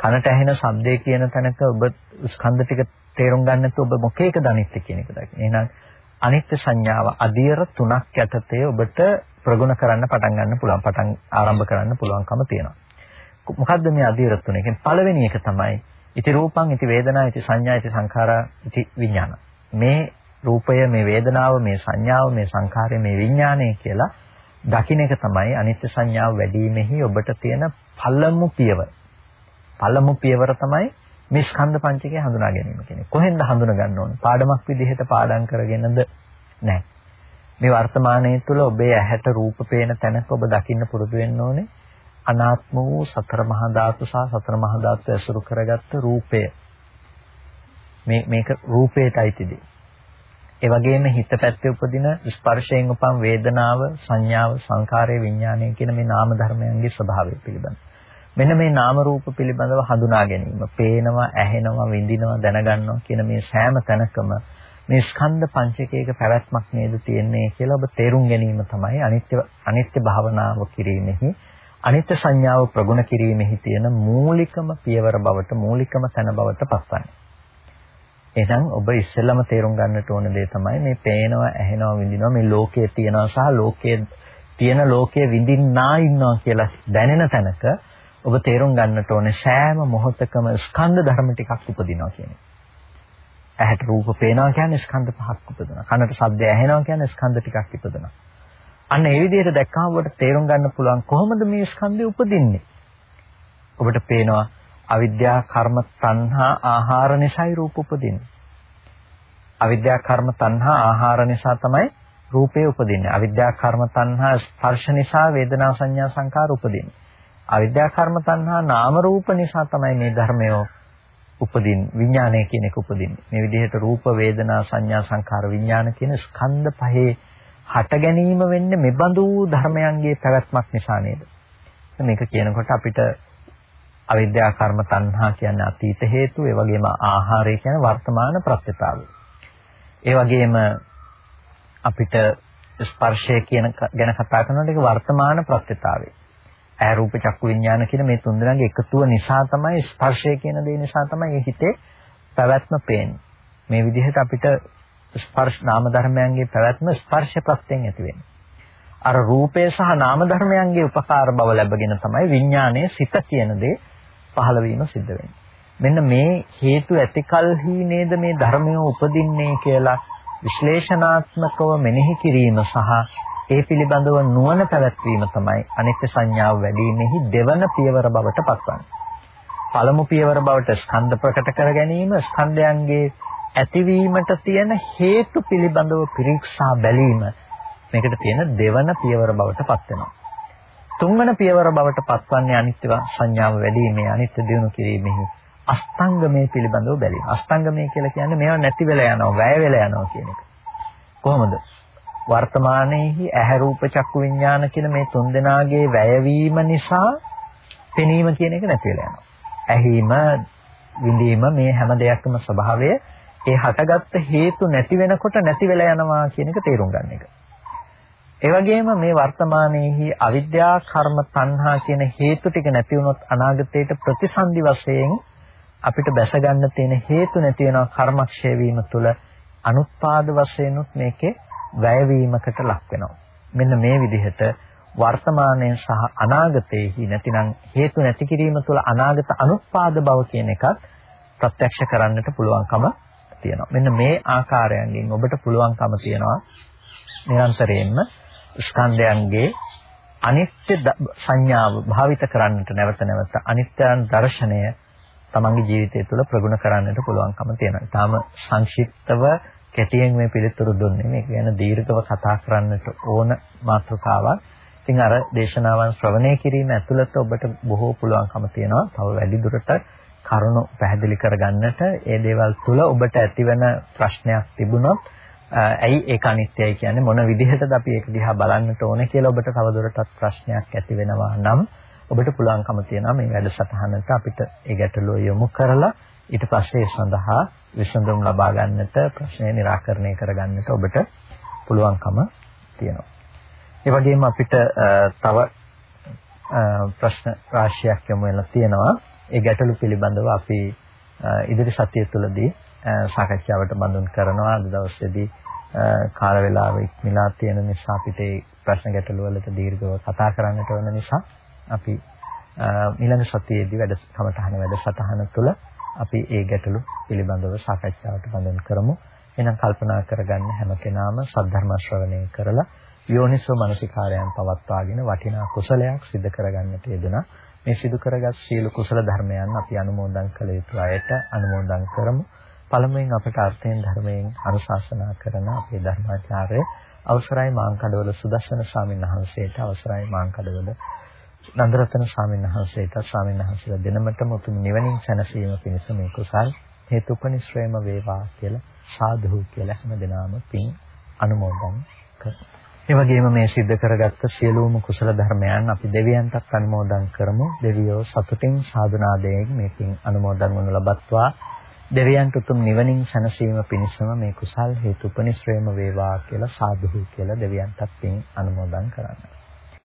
කනට ඇහෙන ශබ්දේ කියන තැනක ඔබ ස්කන්ධ ටික තේරුම් ගන්න නැතුව ඔබ මොකේකද අනිත්‍ය කියන එක දකින්නේ. එහෙනම් අනිත්‍ය සංඥාව අධීර තුනක් යටතේ ඔබට ප්‍රගුණ කරන්න පටන් ගන්න පුළුවන්. පටන් ආරම්භ කරන්න පුළුවන්කම තියෙනවා. මොකද්ද මේ අධීර තුන? කියන්නේ පළවෙනි එක තමයි ඉති රූපං ඉති වේදනා ඉති සංඥා ඉති සංඛාරා ඉති විඥාන. මේ රූපය මේ වේදනාව මේ සංඥාව මේ සංඛාරය මේ විඥානය කියලා දකින්න එක තමයි අනිත්‍ය සංඥාව වැඩිීමෙහි ඔබට තියෙන පළමු පියවර. පළමු පියවර තමයි මේ ස්කන්ධ පංචකය හඳුනා ගැනීම කියන්නේ. කොහෙන්ද හඳුනා ගන්න ඕන? පාඩමක් විදිහට පාඩම් කරගෙනද නැහැ. මේ වර්තමානයේ තුල ඔබේ ඇහැට රූප පේන තැනක ඔබ දකින්න පුරුදු වෙන්න ඕනේ. අනාත්ම වූ සතර මහා ධාතු සහ සතර මහා ධාතු ඇසුරු කරගත්ත රූපය මේ මේක රූපයටයි තිදී. ඒ වගේම හිත පැත්තේ උපදින ස්පර්ශයෙන් උපන් වේදනාව, සංඥාව, සංකාරය, විඥානය කියන මේ නාම ධර්මයන්ගේ ස්වභාවය පිළිබඳ. මෙන්න මේ නාම රූප පිළිබඳව හඳුනා ගැනීම, පේනවා, ඇහෙනවා, විඳිනවා, දැනගන්නවා කියන මේ සෑම තැනකම මේ ස්කන්ධ පංචකයක පැවැත්මක් නේද තියෙන්නේ කියලා ඔබ තේරුම් ගැනීම තමයි අනිත්‍ය අනිත්‍ය භාවනාව කිරීමෙහි අනිත්‍ය සංඥාව ප්‍රගුණ කිරීමෙහි තියෙන මූලිකම පියවර බවට මූලිකම තැන බවට පත්වන්නේ. එහෙනම් ඔබ ඉස්සෙල්ලම තේරුම් ගන්නට ඕන දේ තමයි මේ පේනවා, ඇහෙනවා, විඳිනවා මේ ලෝකයේ තියෙනවා සහ ලෝකයේ තියෙන ලෝකයේ විඳින්නා ඉන්නවා කියලා දැනෙන තැනක ඔබ තේරුම් ගන්නට ඕනේ සෑම මොහොතකම ස්කන්ධ ධර්ම ටිකක් උපදිනවා කියන්නේ. ඇහැට රූප පේනවා කියන්නේ ස්කන්ධ පහක් උපදිනවා. කනට ශබ්දය ඇහෙනවා කියන්නේ ස්කන්ධ ටිකක් ඉපදෙනවා. අන්න ඒ විදිහට දැක්කම ඔබට තේරුම් ගන්න පුළුවන් කොහොමද මේ ස්කන්ධය උපදින්නේ. ඔබට පේනවා අවිද්‍යා කර්ම තණ්හා ආහාර නිසායි රූප උපදින්නේ. අවිද්‍යා කර්ම තණ්හා ආහාර නිසා තමයි රූපේ උපදින්නේ. අවිද්‍යා කර්ම තණ්හා ස්පර්ශ නිසා වේදනා සංඥා සංකාර උපදින්නේ. අවිද්‍යා කර්ම තණ්හා නාම රූප නිසා තමයි මේ ධර්මය උපදින් විඥානය කියන එක උපදින්නේ. මේ විදිහට රූප වේදනා සංඥා සංකාර විඥාන කියන ස්කන්ධ පහේ හට ගැනීම වෙන්නේ මෙබඳු ධර්මයන්ගේ පැවැත්මක් නිසා නේද? මේක කියනකොට අපිට අවිද්‍යා කර්ම තණ්හා කියන්නේ අතීත හේතු, ඒ වගේම ආහාරය කියන්නේ වර්තමාන ප්‍රත්‍යතාවය. ඒ වගේම අපිට ස්පර්ශය කියන ගැන කතා කරනකොට ඒක වර්තමාන ප්‍රත්‍යතාවය. ඇහැ රූප චක්කු විඥාන කියන මේ තුන්දෙනාගේ එකතුව නිසා තමයි ස්පර්ශය කියන දේ නිසා තමයි හිතේ පැවැත්ම පේන්නේ. මේ විදිහට අපිට ස්පර්ශ නාම ධර්මයන්ගේ පැවැත්ම ස්පර්ශ ප්‍රත්‍යයෙන් ඇති වෙන්නේ. අර රූපය සහ නාම ධර්මයන්ගේ උපකාර බව ලැබගෙන තමයි විඥානයේ සිත කියන දේ පහළ වීම සිද්ධ වෙන්නේ. මෙන්න මේ හේතු ඇතිකල්හි නේද මේ ධර්මය උපදින්නේ කියලා විශ්ලේෂණාත්මකව මෙනෙහි කිරීම සහ ඒ පිළිබඳව නුවණ පැවැත්වීම තමයි අනිත්‍ය සංඥාව වැඩිමෙහි දෙවන පියවර බවට පත්වන්නේ. පළමු පියවර බවට ස්කන්ධ ප්‍රකට කර ගැනීම ස්කන්ධයන්ගේ ඇතිවීමට තියෙන හේතු පිළිබඳව පිරික්සා බැලීම මේකට තියෙන දෙවන පියවර බවට පත් වෙනවා. තුන්වන පියවර බවට පත්වන්නේ අනිත්‍ය සංඥාව වැඩිීමේ අනිත්‍ය දිනු කිරීමෙහි අස්තංගමේ පිළිබඳව බැලීම. අස්තංගමේ කියලා කියන්නේ මේවා නැති වෙලා යනවා, වැය වෙලා යනවා කියන එක. කොහොමද? වර්තමානයේහි ඇහැ රූප චක්කු විඥාන කියන මේ තුන් දෙනාගේ වැයවීම නිසා පෙනීම කියන එක නැති වෙලා යනවා. ඇහිම විඳීම මේ හැම දෙයක්ම ස්වභාවය ඒ හටගත්ත හේතු නැති වෙනකොට නැති වෙලා යනවා කියන එක තේරුම් ගන්න එක. ඒ වගේම මේ වර්තමානයේහි අවිද්‍යා කර්ම තණ්හා කියන හේතු ටික නැති වුණොත් අනාගතයට ප්‍රතිසන්දි වශයෙන් අපිට බැස ගන්න තියෙන හේතු නැති වෙනවා කර්මක්ෂය වීම තුළ අනුත්පාද වශයෙන්ුත් මේකේ වැයවීමකට ලක් වෙනවා. මෙන්න මේ විදිහට වර්තමානයේ සහ අනාගතයේහි නැතිනම් හේතු නැති කිරීම තුළ අනාගත අනුත්පාද බව කියන එකත් ප්‍රත්‍යක්ෂ කරන්නට පුළුවන්කම තියෙනවා. මෙන්න මේ ආකාරයෙන් ඔබට පුළුවන්කම තියෙනවා නිරන්තරයෙන්ම ස්කන්ධයන්ගේ අනිත්‍ය සංඥාව භාවිත කරන්නට නැවත නැවත අනිත්‍යයන් දර්ශනය තමන්ගේ ජීවිතය තුළ ප්‍රගුණ කරන්නට පුළුවන්කම තියෙනවා. ඊටාම සංක්ෂිප්තව කැටියෙන් මේ පිළිතුරු දුන්නේ. මේක ගැන දීර්ඝව කතා කරන්නට ඕන මාතෘකාවක්. ඉතින් අර දේශනාවන් ශ්‍රවණය කිරීම ඇතුළත ඔබට බොහෝ පුළුවන්කම තියෙනවා. තව වැඩි දුරට කරුණු පැහැදිලි කරගන්නට ඒ දේවල් තුළ ඔබට ඇතිවෙන ප්‍රශ්නයක් තිබුණොත් ඇයි ඒක අනිත්‍යයි කියන්නේ මොන විදිහටද අපි ඒක දිහා බලන්නට ඕනේ කියලා ඔබට තවදුරටත් ප්‍රශ්නයක් ඇති වෙනවා නම් ඔබට පුළුවන්කම තියෙනවා මේ වැඩසටහනට අපිට ඒ ගැටලුව යොමු කරලා ඊට පස්සේ ඒ සඳහා විසඳුම් ලබා ගන්නට ප්‍රශ්නය निराකරණය කරගන්නට ඔබට පුළුවන්කම තියෙනවා. ඒ වගේම අපිට තව ප්‍රශ්න රාශියක් යොමු වෙලා තියෙනවා. ඒ ගැටලු පිළිබඳව අපි ඉදිරි සතිය තුළදී සාකච්ඡාවට බඳුන් කරනවා. අද දවසේදී කාල වේලාව ඉක්මලා තියෙන නිසා අපිට මේ ප්‍රශ්න ගැටලු වලට දීර්ඝව කතා කරන්නට වෙන නිසා අපි ඊළඟ සතියේදී වැඩ කමතහන වැඩසටහන තුළ අපි ඒ ගැටලු පිළිබඳව සාකච්ඡාවට බඳුන් කරමු. එහෙනම් කල්පනා කරගන්න හැම කෙනාම සද්ධර්ම ශ්‍රවණය කරලා යෝනිසෝ මනසිකාරයන් පවත්වාගෙන වටිනා කුසලයක් සිදු කරගන්නට යෙදුණා. මේ සිදු කරගත් සියලු කුසල ධර්මයන් අපි අනුමෝදන් කළ යුතු අයට අනුමෝදන් කරමු. පළමුවෙන් අපට අර්ථයෙන් ධර්මයෙන් අනුශාසනා කරන අපේ ධර්මාචාර්ය අවසරයි මාංකඩවල සුදස්සන ස්වාමීන් වහන්සේට අවසරයි මාංකඩවල නන්දරතන ස්වාමීන් වහන්සේට ස්වාමීන් වහන්සේලා දෙනමතම උතුම් නිවනින් සැනසීම පිණිස මේ කුසල් හේතුපනිශ්‍රේම වේවා කියලා සාදු කියලා හැමදෙනාම පින් අනුමෝදන් කරමු. ඒ වගේම මේ සිද්ධ කරගත්ත සියලුම කුසල ධර්මයන් අපි දෙවියන්ටත් අනුමෝදන් කරමු. දෙවියෝ සතුටින් සාදුනාදයෙන් මේ පින් අනුමෝදන් වනු ලබත්වා දෙවියන්ට උතුම් නිවනින් සැනසීම පිණිසම මේ කුසල් හේතුපනිශ්‍රේම වේවා කියලා සාදු කියලා දෙවියන්ටත් පින් අනුමෝදන් කරන්නේ.